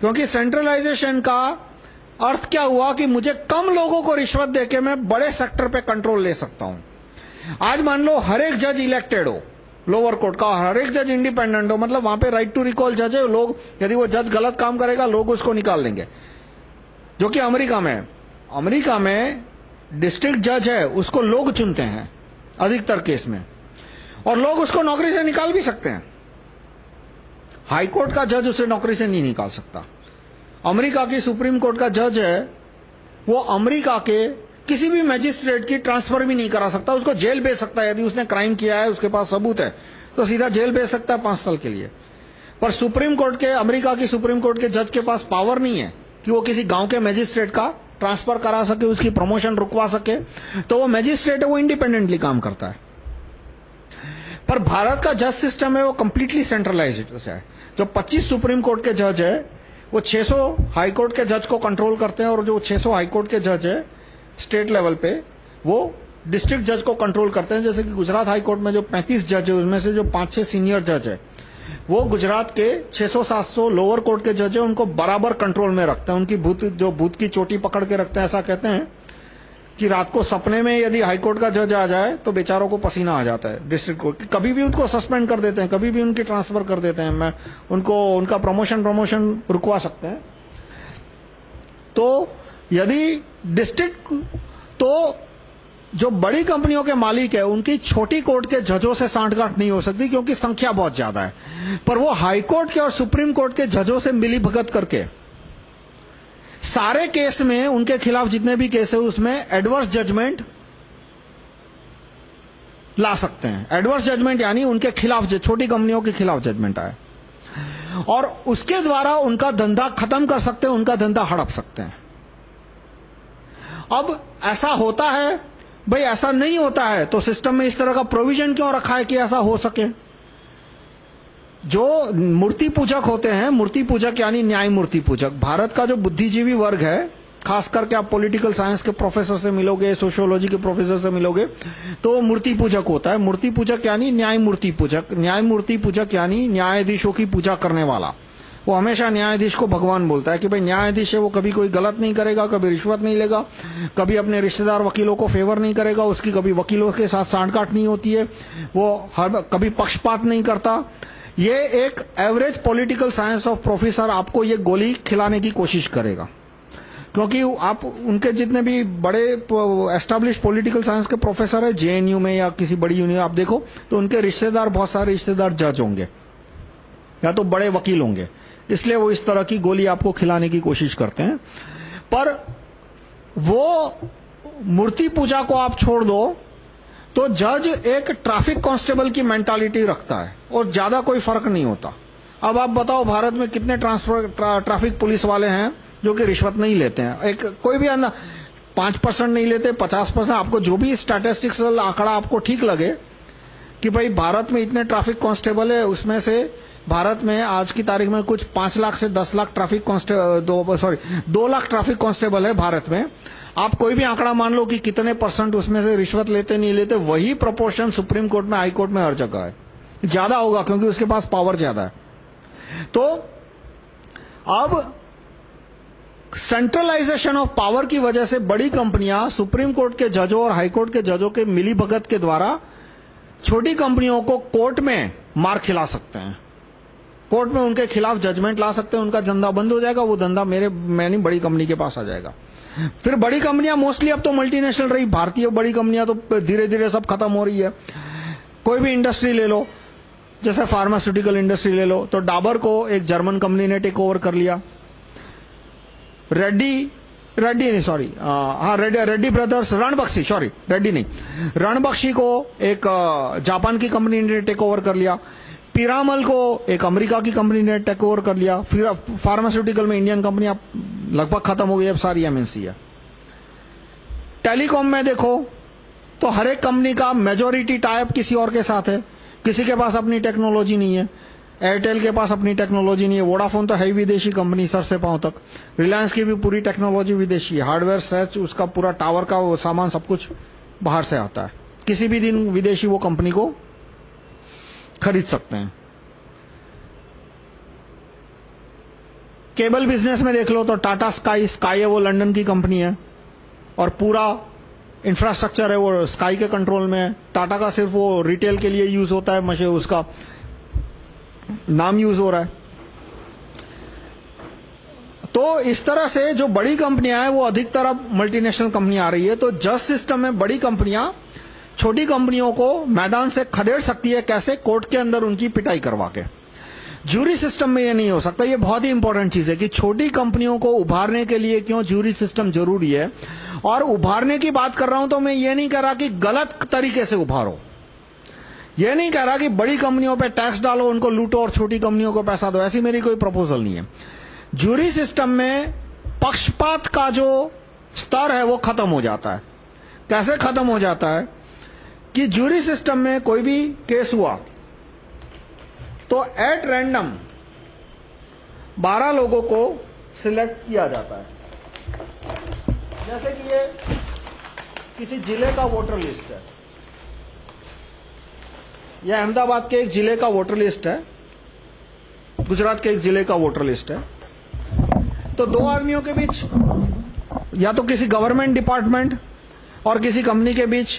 क्योंकि सेंट्रलाइजेशन का अर्थ क्या हुआ कि मुझे कम लोगों को रिश्वत देके मैं बड़े सेक्टर पे कंट्रोल ले सकता हूँ। आज मान लो हर एक जज इलेक्टेड हो लोअर कोर्ट का, हर एक जज इंडिपेंडेंट हो मतलब वहाँ पे राइट टू रिकॉल जज है, लोग, यदि वो जज गलत काम करेगा, लोग उसको निकाल देंगे जो कि अमेरिका में अमेरिका में डिस्ट्रिक्ट जज है, उसको लोग चुनते हैं, अधिकतर केस में। और लोग उसको नौकरी से निकाल भी सकते हैं। हाई कोर्ट का जज उसे नौकरी से नहीं निकाल सकता। अमेरिका की सुप्रीम कोर्ट का जज है, वो अमेरिका के किसी भी मैजिस्ट्रेट की ट्रांसफ़र भी नहीं करा सकता। उसको जेल भेज सकता है, यदि उसने क्राइम किया है, उसके पास सबूत है तो सीधा जेल भेज सकता है पाँच साल के लिए। पर सुप्रीम कोर्ट के, अमेरिका की सुप्रीम कोर्ट के जज के पास पावर नहीं है कि वो किसी गाँव के मैजिस्ट्रेट का ट्रांसफ़र करा सके, उसकी प्रमोशन रुकवा सके। तो वो मैजिस्ट्रेट है, वो इंडिपेंडेंटली काम करता है। पर भारत का जज सिस्टम है, वो कंप्लीटली सेंट्रलाइज्ड है। जो 25 सुप्रीम कोर्ट के जज है, वो 600 हाई कोर्ट के जज को कंट्रोल करते हैं और जो 600 हाई कोर्ट के जज है स्टेट लेवल पे, वो डिस्ट्रिक्ट जज को कंट्रोल करते हैं। जैसे कि गुजरात हाई कोर्ट में जो 35 जज है, उसमें से जो 5-6 सीनियर जज है, वो गुजरात के 600-700 लोअर कोर्ट के जज है, उनको बराबर कंट्रोल में रखते हैं। उनकी भूत, जो भूत की चोटी पकड़ के रखते हैं, ऐसा कहते हैं। कि रात को सपने में यदि हाईकोर्ट का जज आ जाए तो बेचारों को पसीना आ जाता है। डिस्ट्रिक्ट कोर्ट कभी भी उनको सस्पेंड कर देते हैं, कभी भी उनकी ट्रांसफ़र कर देते हैं। मैं उनको, उनका प्रमोशन प्रमोशन रुकवा सकते हैं। तो यदि डिस्ट्रिक्ट तो जो बड़ी कंपनियों के मालिक है, उनकी छोटी कोर्ट के जजों से सांठगांठ नहीं हो सकती, क्योंकि संख्या बहुत ज़्यादा है। पर वो हाई कोर्ट के और सुप्रीम कोर्ट के जजों से मिली भगत करके सारे केस में, उनके खिलाफ जितने भी केस है, उसमें एडवर्स जजमेंट ला सकते हैं। एडवर्स जजमेंट यानी उनके खिलाफ, छोटी कंपनियों के खिलाफ जजमेंट आए। और उसके द्वारा उनका धंधा खत्म कर सकते हैं, उनका धंधा हड़प सकते हैं। अब ऐसा होता है, भाई ऐसा नहीं होता है तो सिस्टम में इस तरह का प्रोविज़न क्यों रखा है कि ऐसा हो सके? जो मूर्ति पूजक होते हैं, मूर्ति पूजक यानी न्याय मूर्ति पूजक। भारत का जो बुद्धिजीवी वर्ग है, खास करके आप पॉलिटिकल साइंस के प्रोफेसर से मिलोगे सोशियोलॉजी के प्रोफेसर से मिलोगे तो मूर्ति पूजक होता है। मूर्ति पूजक यानी न्याय मूर्ति पूजक। न्याय मूर्ति पूजक यानी न्यायाधीशों की पूजा करने वाला। वो हमेशा न्यायाधीश को भगवान बोलता है कि भाई न्यायाधीश है, वो कभी कोई गलत नहीं करेगा, कभी रिश्वत नहीं लेगा, कभी अपने रिश्तेदार वकीलों को फेवर नहीं करेगा, उसकी कभी वकीलों के साथ सांठगांठ नहीं होती है, वो हर कभी पक्षपात नहीं करता। ये एक average political science of professor आपको ये गोली खिलाने की कोशिश करेगा। क्योंकि आप उनके जितने भी बड़े एस्टेब्लिश पॉलिटिकल साइंस के प्रोफेसर है जेएनयू में या किसी बड़ी यूनिवर्सिटी आप देखो तो उनके रिश्तेदार, बहुत सारे रिश्तेदार जज होंगे। या तो बड़े वकील होंगे। इसलिए वो इस तरह की गोली आपको खिलाने की कोशिश करते हैं। पर वो मूर्ति पूजा को आप छोड़ दो तो जज एक ट्रैफ़िक कांस्टेबल की मेंटालिटी रखता है। और ज़्यादा कोई फ़र्क नहीं होता। अब आप बताओ, भारत में कितने ट्रांसफ़र ट्रैफ़िक पुलिस वाले हैं जो कि रिश्वत नहीं लेते हैं? एक, कोई भी अंदर पाँच परसेंट नहीं लेते, पचास परसेंट, आपको जो भी स्टैटिस्टिक्स आंकड़ा आपको ठीक लगे कि भाई भारत में इतने ट्रैफ़िक कांस्टेबल है, उसमें से भारत में आज की तारीख में कुछ पाँच लाख से दस लाख ट्रैफ़िक कांस्टेबल सॉरी दो लाख ट्रैफ़िक कांस्टेबल है भारत में। आप कोई भी आंकड़ा मान लो कि कितने परसेंट उसमें से रिश्वत लेते, नहीं लेते, वही प्रोपोर्शन सुप्रीम कोर्ट में, हाई कोर्ट में हर जगह है। ज़्यादा होगा क्योंकि उसके पास पावर ज़्यादा है। तो अब सेंट्रलाइजेशन ऑफ़ पावर की वजह से बड़ी कंपनियाँ सुप्रीम कोर्ट के जजों और हाई कोर्ट के जजों के मिली भगत के द्वारा छोटी कंपनियों को कोर्ट में मार खिला सकते हैं। कोर्ट में उनके खिलाफ जजमेंट ला सकते हैं, उनका धंधा बंद हो जाएगा, वो धंधा मेरे मैं नहीं बड़ी कंपनी के पास आ जाएगा। फिर बड़ी कंपनियाँ मोस्टली अब तो मल्टीनेशनल रही, भारतीय बड़ी कंपनियाँ तो धीरे धीरे सब खत्म हो रही है। कोई भी इंडस्ट्री ले लो जैसे फार्मास्यूटिकल इंडस्ट्री ले लो तो डाबर को एक जर्मन कंपनी ने टेक ओवर कर लिया। रेड्डी रेड्डी नहीं सॉरी हाँ रेड्डी रेड्डी ब्रदर्स रणबख्शी सॉरी रेड्डी नहीं। रणबख्शी को एक जापान की कंपनी ने टेक ओवर कर लिया। पिरामल को एक अमेरिका की कंपनी ने टेक ओवर कर लिया। फिर फार्मास्यूटिकल में इंडियन कंपनियाँ लगभग खत्म हो गई, अब सारी एमएनसी है। टेलीकॉम में देखो तो हर एक कंपनी का मेजोरिटी टाइप किसी और के साथ है। किसी के पास अपनी टेक्नोलॉजी नहीं है। एयरटेल के पास अपनी टेक्नोलॉजी नहीं है। वोडाफोन तो है विदेशी कंपनी सर से पाँव तक। रिलायंस की भी पूरी टेक्नोलॉजी विदेशी है। हार्डवेयर सर्च उसका पूरा टावर का सामान सब कुछ बाहर से आता है। किसी भी दिन विदेशी वो कंपनी को खरीद सकते हैं। केबल बिज़नेस में देख लो तो टाटा स्काई स्काई है वो लंदन की कंपनी है। और पूरा इंफ्रास्ट्रक्चर है वो स्काई के कंट्रोल में है। टाटा का सिर्फ़ वो रिटेल के लिए यूज़ होता है मशे, उसका नाम यूज़ हो रहा है। तो इस तरह से जो बड़ी कंपनियाँ हैं, वो अधिकतर अब मल्टीनेशनल कंपनियाँ आ रही है। तो जस्ट सिस्टम में बड़ी कंपनियाँ, छोटी कंपनियों को मैदान से खदेड़ सकती है, कैसे? कोर्ट के अंदर उनकी पिटाई करवा के। जूरी सिस्टम में ये नहीं हो सकता। ये बहुत ही इंपॉर्टेंट चीज़ है कि छोटी कंपनियों को उभारने के लिए क्यों जूरी सिस्टम ज़रूरी है? और उभारने की बात कर रहा हूँ तो मैं ये नहीं कह रहा कि गलत तरीके से उभारो। ये नहीं कह रहा कि बड़ी कंपनियों पे टैक्स डालो, उनको लूटो और छोटी कंपनियों को पैसा दो। ऐसी मेरी कोई प्रपोजल नहीं है। जूरी सिस्टम में पक्षपात का जो स्तर है वो खत्म हो जाता है। कैसे खत्म हो जाता है? कि जूरी सिस्टम में कोई भी केस हुआ तो एट रैंडम 12 लोगों को सिलेक्ट किया जाता है। जैसे कि ये किसी ज़िले का वोटर लिस्ट है। यह अहमदाबाद के एक ज़िले का वोटर लिस्ट है। गुजरात के एक ज़िले का वोटर लिस्ट है। तो दो आदमियों के बीच, या तो किसी गवर्नमेंट डिपार्टमेंट और किसी कंपनी के बीच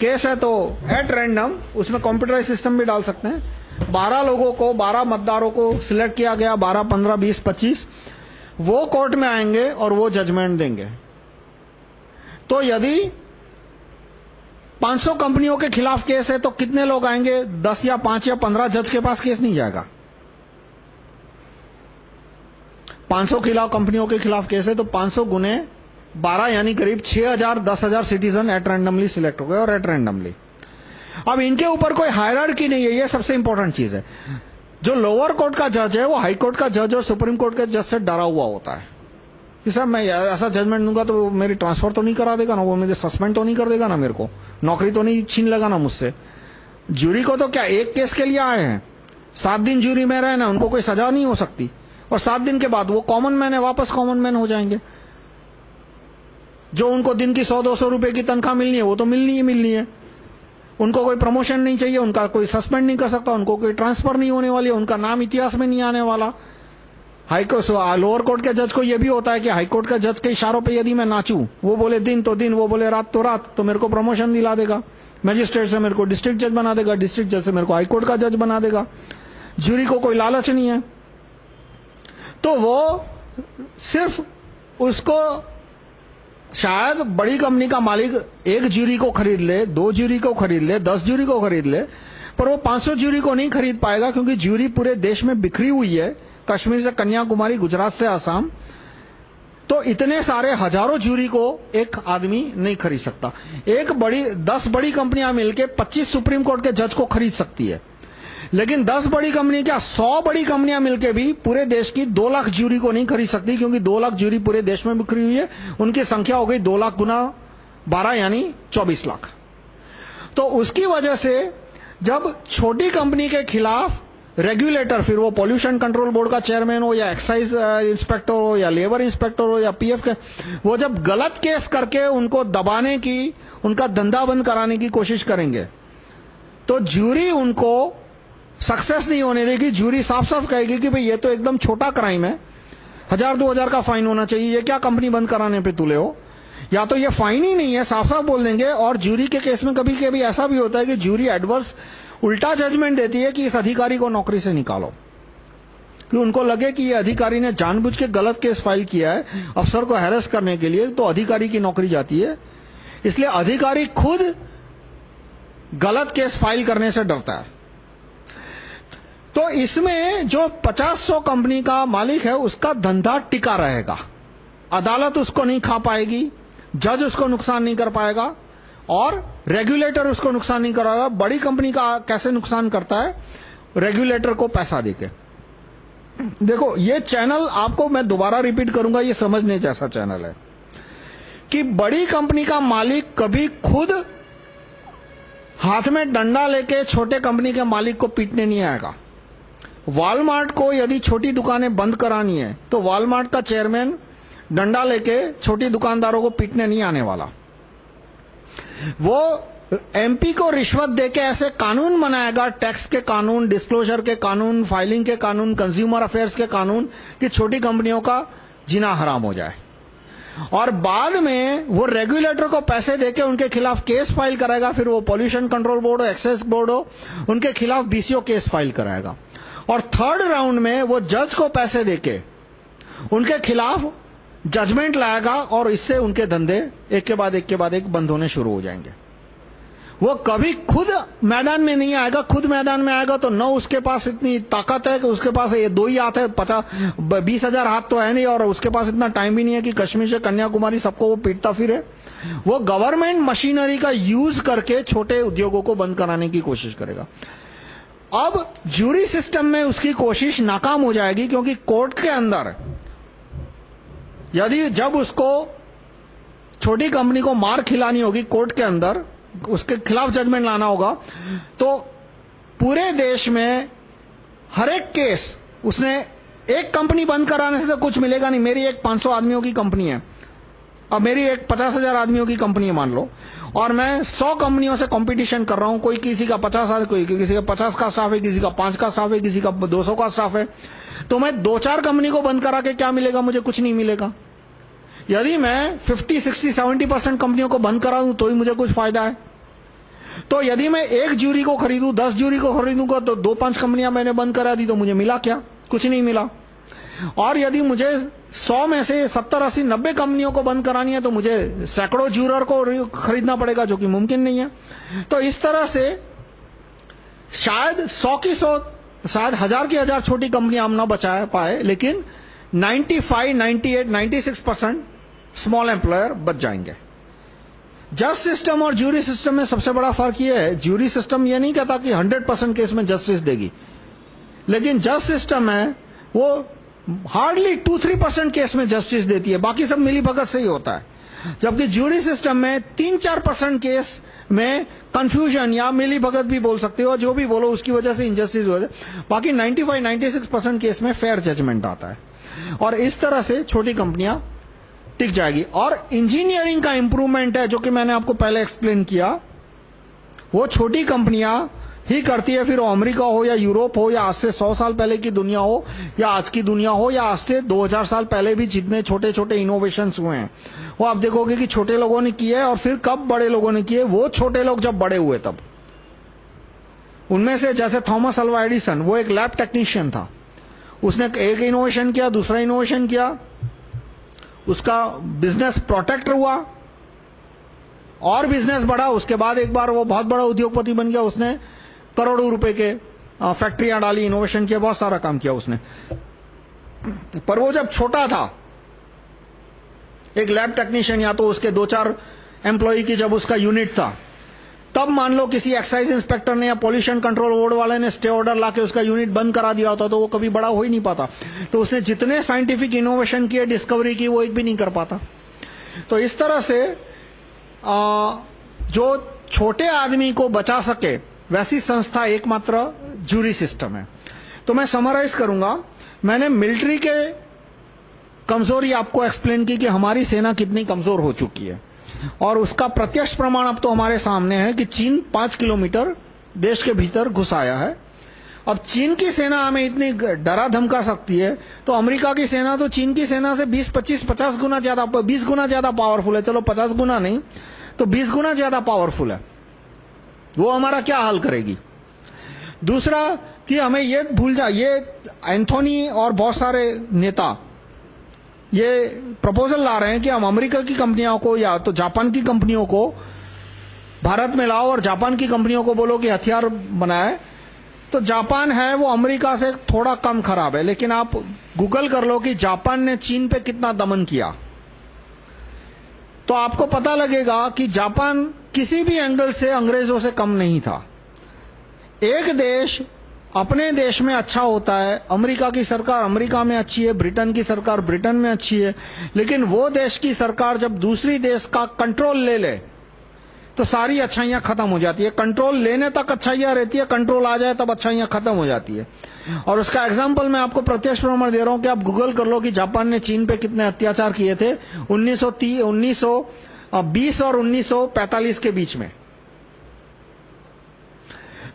केस है तो एट रैंडम उसमें कंप्यूटराइज सिस्टम भी डाल सकते हैं। बारह लोगों को, बारह मतदारों को सिलेक्ट किया गया, बारह, पंद्रह, बीस, पच्चीस। वो कोर्ट में आएँगे और वो जजमेंट देंगे। तो यदि 500 कंपनियों के खिलाफ केस है तो कितने लोग आएँगे? 10 या 5 या 15 जज के पास केस नहीं जाएगा। 500 खिलाफ कंपनियों के खिलाफ केस है तो 500 गुने 12 यानी करीब 6000 10000 सिटीजन एट रैंडमली सिलेक्ट हो गए और एट रैंडमली अब इनके ऊपर कोई हायरार्की नहीं है, ये सबसे इंपॉर्टेंट चीज़ है। जो लोअर कोर्ट का जज है, वो हाई कोर्ट का जज और सुप्रीम कोर्ट के जज से डरा हुआ होता है। कि सर, मैं ऐसा जजमेंट दूँगा तो मेरी ट्रांसफ़र तो नहीं करा देगा ना, वो मुझे सस्पेंड तो नहीं कर देगा ना मेरे को। नौकरी तो नहीं छीन लगा ना मुझसे। जूरी को तो क्या एक केस के लिए आए हैं? सात दिन जूरी में रहे ना उनको कोई सजा नहीं हो सकती। और सात दिन के बाद वो कॉमन मैन है, वापस कॉमन मैन हो जाएँगे। जो उनको दिन की सौ दो सौ रुपए की तनख्वाह मिलनी है, वो तो मिलनी ही मिलनी है। उनको कोई प्रमोशन नहीं चाहिए, उनका कोई सस्पेंड नहीं कर सकता, उनको कोई ट्रांसफ़र नहीं होने वाली, उनका नाम इतिहास में नहीं आने वाला। हाईकोर्ट लोअर कोर्ट के जज को यह भी होता है कि हाईकोर्ट का जज के इशारों पे यदि मैं नाचूं, वो बोले दिन तो दिन, वो बोले रात तो रात तो मेरे को प्रमोशन दिला देगा। मजिस्ट्रेट से मेरे को डिस्ट्रिक्ट जज बना देगा डिस्ट्रिक्ट जज से मेरे को हाईकोर्ट का जज बना देगा। जूरी को कोई लालच नहीं है। तो वो सिर्फ़ उसको शायद बड़ी कंपनी का मालिक एक जूरी को खरीद ले, दो जूरी को खरीद ले, दस जूरी को खरीद ले, पर वो 500 जूरी को नहीं खरीद पाएगा क्योंकि जूरी पूरे देश में बिखरी हुई है। कश्मीर से कन्याकुमारी, गुजरात से आसाम। तो इतने सारे हज़ारों जूरी को एक आदमी नहीं खरीद सकता। एक बड़ी, दस बड़ी कंपनियाँ मिलकर पच्चीस सुप्रीम कोर्ट के जज को खरीद सकती है। लेकिन 10 बड़ी कंपनी क्या 100 बड़ी कंपनियाँ मिलकर भी पूरे देश की 2 लाख ज्यूरी को नहीं खरीद सकती, क्योंकि 2 लाख ज्यूरी पूरे देश में बिखरी हुई है। उनकी संख्या हो गई 2 लाख गुना 12 यानी 24 लाख। तो उसकी वजह से जब छोटी कंपनी के खिलाफ रेगुलेटर फिर वो पोल्यूशन कंट्रोल बोर्ड का चेयरमैन हो, या एक्साइज इंस्पेक्टर हो, या लेबर इंस्पेक्टर हो, या पीएफ के, वो जब गलत केस करके उनको दबाने की, उनका धंधा बंद कराने की कोशिश करेंगे तो ज्यूरी उनको सक्सेस नहीं होने देगी जूरी साफ़ साफ़ कहेगी कि भाई ये तो एकदम छोटा क्राइम है। हज़ार, दो हज़ार का फाइन होना चाहिए, ये क्या कंपनी बंद कराने पे तुले हो? या तो ये फाइन ही नहीं है साफ़ साफ़ बोल देंगे, और जूरी के केस में कभी कभी ऐसा भी होता है कि जूरी एडवर्स उल्टा जजमेंट देती है कि इस अधिकारी को नौकरी से निकालो। कि उनको लगे कि ये अधिकारी ने जानबूझ के गलत केस फ़ाइल किया है, अफसर को हैरेस करने के लिए तो अधिकारी की नौकरी जाती है। इसलिए अधिकारी खुद गलत केस फ़ाइल करने से डरता है। तो इसमें जो 50-100 कंपनी का मालिक है, उसका धंधा टिका रहेगा। अदालत उसको नहीं खा पाएगी, जज उसको नुकसान नहीं कर पाएगा, और रेगुलेटर उसको नुकसान नहीं कराएगा बड़ी कंपनी का कैसे नुकसान करता है? रेगुलेटर को पैसा देके। देखो, ये चैनल आपको मैं दोबारा रिपीट करूँगा, ये समझने जैसा चैनल है। कि बड़ी कंपनी का मालिक कभी खुद हाथ में डंडा लेके छोटे कंपनी के मालिक को पीटने नहीं आएगा। वॉलमार्ट को यदि छोटी दुकानें बंद करानी है तो वॉलमार्ट का चेयरमैन डंडा लेके छोटी दुकानदारों को पीटने नहीं आने वाला। वो एमपी को रिश्वत देके ऐसे कानून बनाएगा, टैक्स के कानून डिस्क्लोजर के कानून फाइलिंग के कानून कंज्यूमर अफेयर्स के कानून, कि छोटी कंपनियों का जीना हराम हो जाए। और बाद में वो रेगुलेटर को पैसे देके उनके खिलाफ केस फ़ाइल कराएगा, फिर वो पॉल्यूशन कंट्रोल बोर्ड हो एक्सेस बोर्ड हो, उनके खिलाफ बीसीओ केस फ़ाइल कराएगा। और थर्ड राउंड में वो जज को पैसे देके उनके खिलाफ जजमेंट लाएगा और इससे उनके धंधे एक के बाद एक के बाद एक बंद होने शुरू हो जाएँगे। वो कभी खुद मैदान में नहीं आएगा, खुद मैदान में आएगा तो न उसके पास इतनी ताकत है कि उसके पास ये दो ही हाथ है, पचास बीस हज़ार हाथ तो है नहीं और उसके पास इतना टाइम भी नहीं है कि कश्मीर से कन्याकुमारी सबको वो पीटता फिरे। वो गवर्नमेंट मशीनरी का यूज़ करके छोटे उद्योगों को बंद कराने की कोशिश करेगा। अब जूरी सिस्टम में उसकी कोशिश नाकाम हो जाएगी क्योंकि कोर्ट के अंदर यदि जब उसको छोटी कंपनी को मार खिलानी होगी कोर्ट के अंदर, उसके खिलाफ जजमेंट लाना होगा तो पूरे देश में हर एक केस उसने एक कंपनी बंद कराने से तो कुछ मिलेगा नहीं। मेरी एक 500 आदमियों की कंपनी है। अब मेरी एक पचास हज़ार आदमियों की कंपनी है, मान लो। और मैं 100 कंपनियों से कंपटीशन कर रहा हूँ। कोई किसी का 50 कोई किसी का 50 का स्टाफ है किसी का 5 का स्टाफ है किसी का 200 का स्टाफ है। तो मैं दो चार कंपनी को बंद करा के क्या मिलेगा? मुझे कुछ नहीं मिलेगा। यदि मैं 50, 60, 70 परसेंट कंपनियों को बंद करा दूँ तो ही मुझे कुछ फ़ायदा है। तो यदि मैं एक जूरी को खरीदूं दस जूरी को खरीदूँगा तो दो पाँच कंपनियाँ मैंने बंद करा दी तो मुझे मिला क्या? कुछ नहीं मिला। और यदि मुझे सौ में से सत्तर अस्सी नब्बे कंपनियों को बंद करानी है तो मुझे सैकड़ों जूरर को खरीदना पड़ेगा जो कि मुमकिन नहीं है। तो इस तरह से शायद सौ की सौ शायद हज़ार की हज़ार छोटी कंपनियाँ हम ना बचा पाए लेकिन 95, 98, 96 परसेंट स्मॉल एम्प्लॉयर बच जाएँगे। जज सिस्टम और ज्यूरी सिस्टम में सबसे बड़ा फ़र्क यह है ज्यूरी सिस्टम यह नहीं कहता कि 100 परसेंट केस में जस्टिस देगी। लेकिन जज सिस्टम है वो हार्डली 2-3 परसेंट केस में जस्टिस देती है, बाकी सब मिली भगत से ही होता है। जबकि ज्यूरी सिस्टम में 3-4 परसेंट केस में कंफ्यूजन या मिली भगत भी बोल सकते हो जो भी बोलो उसकी वजह से इंजस्टिस हो जाए बाकी 95-96 परसेंट केस में फेयर जजमेंट आता है। और इस तरह से छोटी कंपनियाँ टिक जाएगी। और इंजीनियरिंग का इंप्रूवमेंट है, जो कि मैंने आपको पहले एक्सप्लेन किया, वो छोटी कंपनियाँ ही करती है, फिर अमेरिका हो या यूरोप हो, या आज से सौ साल पहले की दुनिया हो, या आज की दुनिया हो, या आज से दो हज़ार साल पहले भी जितने छोटे छोटे इनोवेशन हुए हैं। वो आप देखोगे कि छोटे लोगों ने किए और फिर कब बड़े लोगों ने किए, वो छोटे लोग जब बड़े हुए तब। उनमें से जैसे थॉमस अल्वा एडिसन, वो एक लैब टेक्नीशियन था। उसने एक इनोवेशन किया, दूसरा इनोवेशन किया। उसका बिज़नेस प्रोटेक्ट हुआ। और बिज़नेस बढ़ा, उसके बाद एक बार वो बहुत बड़ा उद्योगपति बन गया, उसने करोड़ों रुपए के फैक्ट्रियाँ डाली इनोवेशन किया बहुत सारा काम किया उसने। पर वो जब छोटा था एक लैब टेक्नीशियन या तो उसके दो चार एम्प्लॉय की जब उसका यूनिट था तब मान लो किसी एक्साइज इंस्पेक्टर ने या पोल्यूशन कंट्रोल बोर्ड वाले ने स्टे ऑर्डर लाके उसका यूनिट बंद करा दिया होता तो वो कभी बड़ा हो ही नहीं पाता। तो उसने जितने साइंटिफिक इनोवेशन किए डिस्कवरी की वो एक भी नहीं कर पाता। तो इस तरह से आ, जो छोटे आदमी को बचा सके वैसी संस्था एकमात्र जूरी सिस्टम है। तो मैं समराइज करूँगा। मैंने मिलिट्री के कमज़ोरी आपको एक्सप्लेन की कि हमारी सेना कितनी कमज़ोर हो चुकी है। और उसका प्रत्यक्ष प्रमाण अब तो हमारे सामने है कि चीन पाँच किलोमीटर देश के भीतर घुस आया है। अब चीन की सेना हमें इतनी डरा धमका सकती है। तो अमेरिका की सेना तो चीन की सेना से 20, 25, 50 गुना ज़्यादा 20 गुना ज़्यादा पावरफुल है। चलो 50 गुना नहीं तो 20 गुना ज़्यादा पावरफुल है। वो हमारा क्या हाल करेगी? दूसरा कि हमें ये भूल जा, ये एंथोनी और बहुत सारे नेता, ये प्रपोजल ला रहे हैं कि हम अमेरिका की कंपनियों को या तो जापान की कंपनियों को, भारत में लाओ और जापान की कंपनियों को बोलो कि हथियार बनाए। तो जापान है, वो अमेरिका से थोड़ा कम खराब है, लेकिन आप गूगल कर लो कि जापान ने चीन पे कितना दमन किया। तो आपको पता लगेगा कि जापान किसी भी एंगल से अंग्रेज़ों से कम नहीं था। एक देश अपने देश में अच्छा होता है, अमेरिका की सरकार अमेरिका में अच्छी है, ब्रिटेन की सरकार ब्रिटेन में अच्छी है, लेकिन वो देश की सरकार जब दूसरी देश का कंट्रोल ले ले तो सारी अच्छाइयाँ खत्म हो जाती है। कंट्रोल लेने तक अच्छाइयाँ रहती है कंट्रोल आ जाए तब अच्छाइयाँ खत्म हो जाती है। और उसका एग्ज़ाम्पल मैं आपको प्रत्यक्ष प्रमाण दे रहा हूँ कि आप गूगल कर लो कि जापान ने चीन पे कितने अत्याचार किए थे। 1930 1920 और 1945 के बीच में।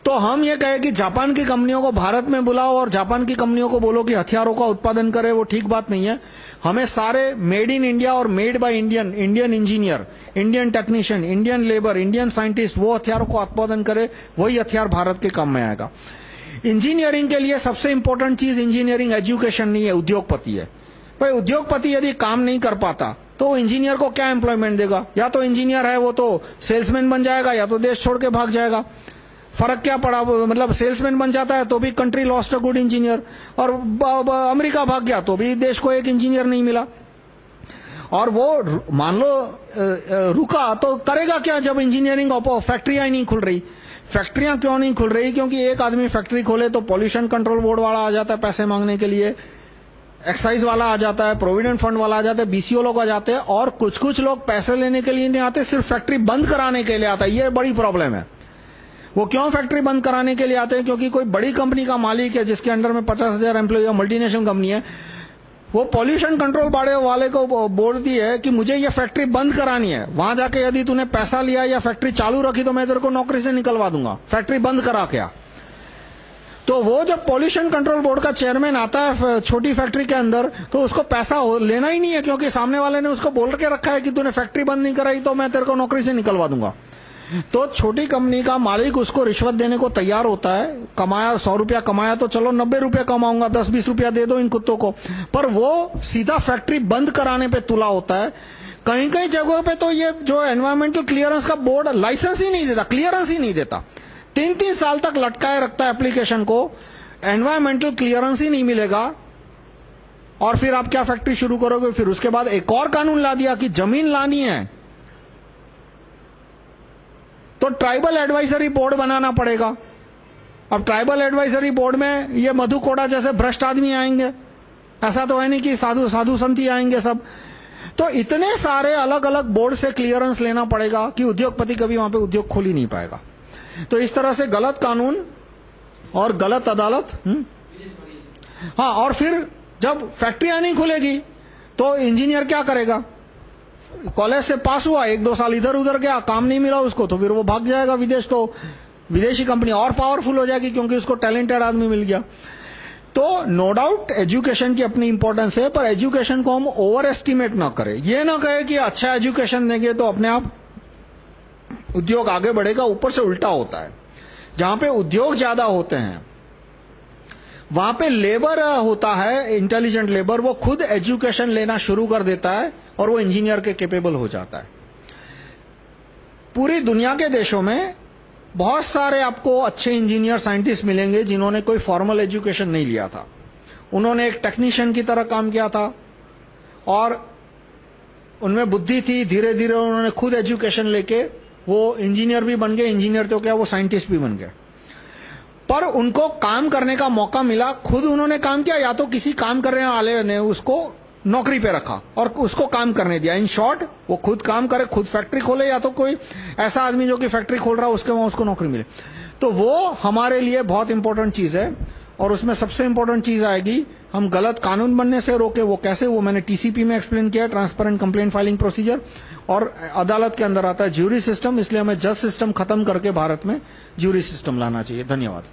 तो हम ये कहें कि जापान की कंपनियों को भारत में बुलाओ और जापान की कंपनियों को बोलो कि हथियारों का उत्पादन करे, वो ठीक बात नहीं है। हमें सारे मेड इन इंडिया और made by Indian Indian engineer, Indian technician, Indian labour, Indian scientist, वो हथियारों को उत्पादन करे, वही हथियार भारत के काम में आएगा। इंजीनियरिंग के लिए सबसे इंपॉर्टेंट चीज़ इंजीनियरिंग एजुकेशन नहीं है, उद्योगपति है। भाई, उद्योगपति यदि काम नहीं कर पाता तो इंजीनियर को क्या एम्प्लॉयमेंट देगा? या तो इंजीनियर है, वो तो सेल्समैन बन जाएगा, या तो देश छोड़ के भाग जाएगा। फ़र्क क्या पड़ा? मतलब सेल्समैन बन जाता है तो भी country lost a good engineer और अमेरिका भाग गया तो भी देश को एक इंजीनियर नहीं मिला। और वो मान लो रुका तो करेगा क्या जब इंजीनियरिंग फैक्ट्रियाँ ही नहीं खुल रही? फैक्ट्रियाँ क्यों नहीं खुल रही? क्योंकि एक आदमी फैक्ट्री खोले तो पॉल्यूशन कंट्रोल बोर्ड वाला आ जाता है पैसे मांगने के लिए। एक्साइज वाला आ जाता है प्रोविडेंट फंड वाला आ जाता है बीसीओ लोग आ जाते हैं और कुछ कुछ लोग पैसे लेने के लिए नहीं आते, सिर्फ़ फैक्ट्री बंद कराने के लिए आता है, ये बड़ी प्रॉब्लम है। वो क्यों फैक्ट्री बंद कराने के लिए आते हैं? क्योंकि कोई बड़ी कंपनी का मालिक है, जिसके अंडर में पचास हज़ार एम्प्लॉय मल्टीनेशनल कंपनी है, वो पॉल्यूशन कंट्रोल बाड़े वाले को बोल दी है कि मुझे ये फैक्ट्री बंद करानी है। वहाँ जाके यदि तूने पैसा लिया या फैक्ट्री चालू रखी तो मैं तेरे को नौकरी से निकलवा दूँगा। फैक्ट्री बंद करा क्या? तो वो जब पॉल्यूशन कंट्रोल बोर्ड का चेयरमैन आता है छोटी फैक्ट्री के अंदर तो उसको पैसा लेना ही नहीं है, क्योंकि सामने वाले ने उसको बोल के रखा है कि तूने फैक्ट्री बंद नहीं कराई तो मैं तेरे को नौकरी से निकलवा दूँगा। तो छोटी कंपनी का मालिक उसको रिश्वत देने को तैयार होता है। कमाया, सौ रुपया कमाया तो चलो नब्बे रुपया कमाऊँगा, दस बीस रुपया दे दो इन कुत्तों को। पर वो सीधा फैक्ट्री बंद कराने पे तुला होता है। कहीं कहीं जगहों पे तो ये जो एनवायरमेंटल क्लियरेंस का बोर्ड लाइसेंस ही नहीं देता क्लियरेंस ही नहीं देता। तीन तीन साल तक लटकाए रखता है एप्लीकेशन को एनवायरमेंटल क्लियरेंस ही नहीं मिलेगा। और फिर आप क्या फैक्ट्री शुरू करोगे? फिर उसके बाद एक और कानून ला दिया कि ज़मीन लानी है। तो ट्राइबल एडवाइजरी बोर्ड बनाना पड़ेगा। अब ट्राइबल एडवाइजरी बोर्ड में ये मधु कोड़ा जैसे भ्रष्ट आदमी आएँगे। ऐसा तो है नहीं कि साधु साधु संति आएँगे सब। तो इतने सारे अलग अलग बोर्ड से क्लियरेंस लेना पड़ेगा कि उद्योगपति कभी वहाँ पे उद्योग खोल ही नहीं पाएगा। तो इस तरह से गलत कानून और गलत अदालत हुँ? हाँ और फिर जब फैक्ट्रियाँ नहीं खुलेगी तो इंजीनियर क्या करेगा? कॉलेज से पास हुआ, एक दो साल इधर उधर गया, काम नहीं मिला उसको तो फिर वो भाग जाएगा विदेश तो विदेशी कंपनी और पावरफुल हो जाएगी क्योंकि उसको टैलेंटेड आदमी मिल गया। तो नो डाउट एजुकेशन की अपनी इंपॉर्टेंस है, पर एजुकेशन को हम ओवर एस्टिमेट ना करें। ये ना कहे कि अच्छा एजुकेशन देंगे तो अपने आप उद्योग आगे बढ़ेगा, ऊपर से उल्टा होता है। जहाँ पे उद्योग ज़्यादा होते हैं, वहाँ पे लेबर होता है इंटेलिजेंट लेबर वो खुद एजुकेशन लेना शुरू कर देता है और वो इंजीनियर के कैपेबल हो जाता है। पूरी दुनिया के देशों में बहुत सारे आपको अच्छे इंजीनियर साइंटिस्ट मिलेंगे जिन्होंने कोई फॉर्मल एजुकेशन नहीं लिया था। उन्होंने एक टेक्नीशियन की तरह काम किया था और उनमें बुद्धि थी धीरे धीरे उन्होंने खुद एजुकेशन लेके वो इंजीनियर भी बन गए, इंजीनियर तो क्या, वो साइंटिस्ट भी बन गए। पर उनको काम करने का मौका मिला, खुद उन्होंने काम किया, या तो किसी काम करने वाले ने उसको नौकरी पे रखा और उसको काम करने दिया। इन शॉर्ट वो खुद काम करे, खुद फैक्ट्री खोले, या तो कोई ऐसा आदमी जो कि फैक्ट्री खोल रहा है, उसके वहाँ उसको नौकरी मिले। तो वो हमारे लिए बहुत इंपॉर्टेंट चीज़ है और उसमें सबसे इंपॉर्टेंट चीज़ आएगी हम गलत कानून बनने से रोके, वो कैसे? वो मैंने टीसीपी में एक्सप्लेन किया ट्रांसपेरेंट कंप्लेंट फाइलिंग प्रोसीजर और अदालत के अंदर आता है ज्यूरी सिस्टम इसलिए हमें जज सिस्टम खत्म करके भारत में ज्यूरी सिस्टम लाना चाहिए। धन्यवाद।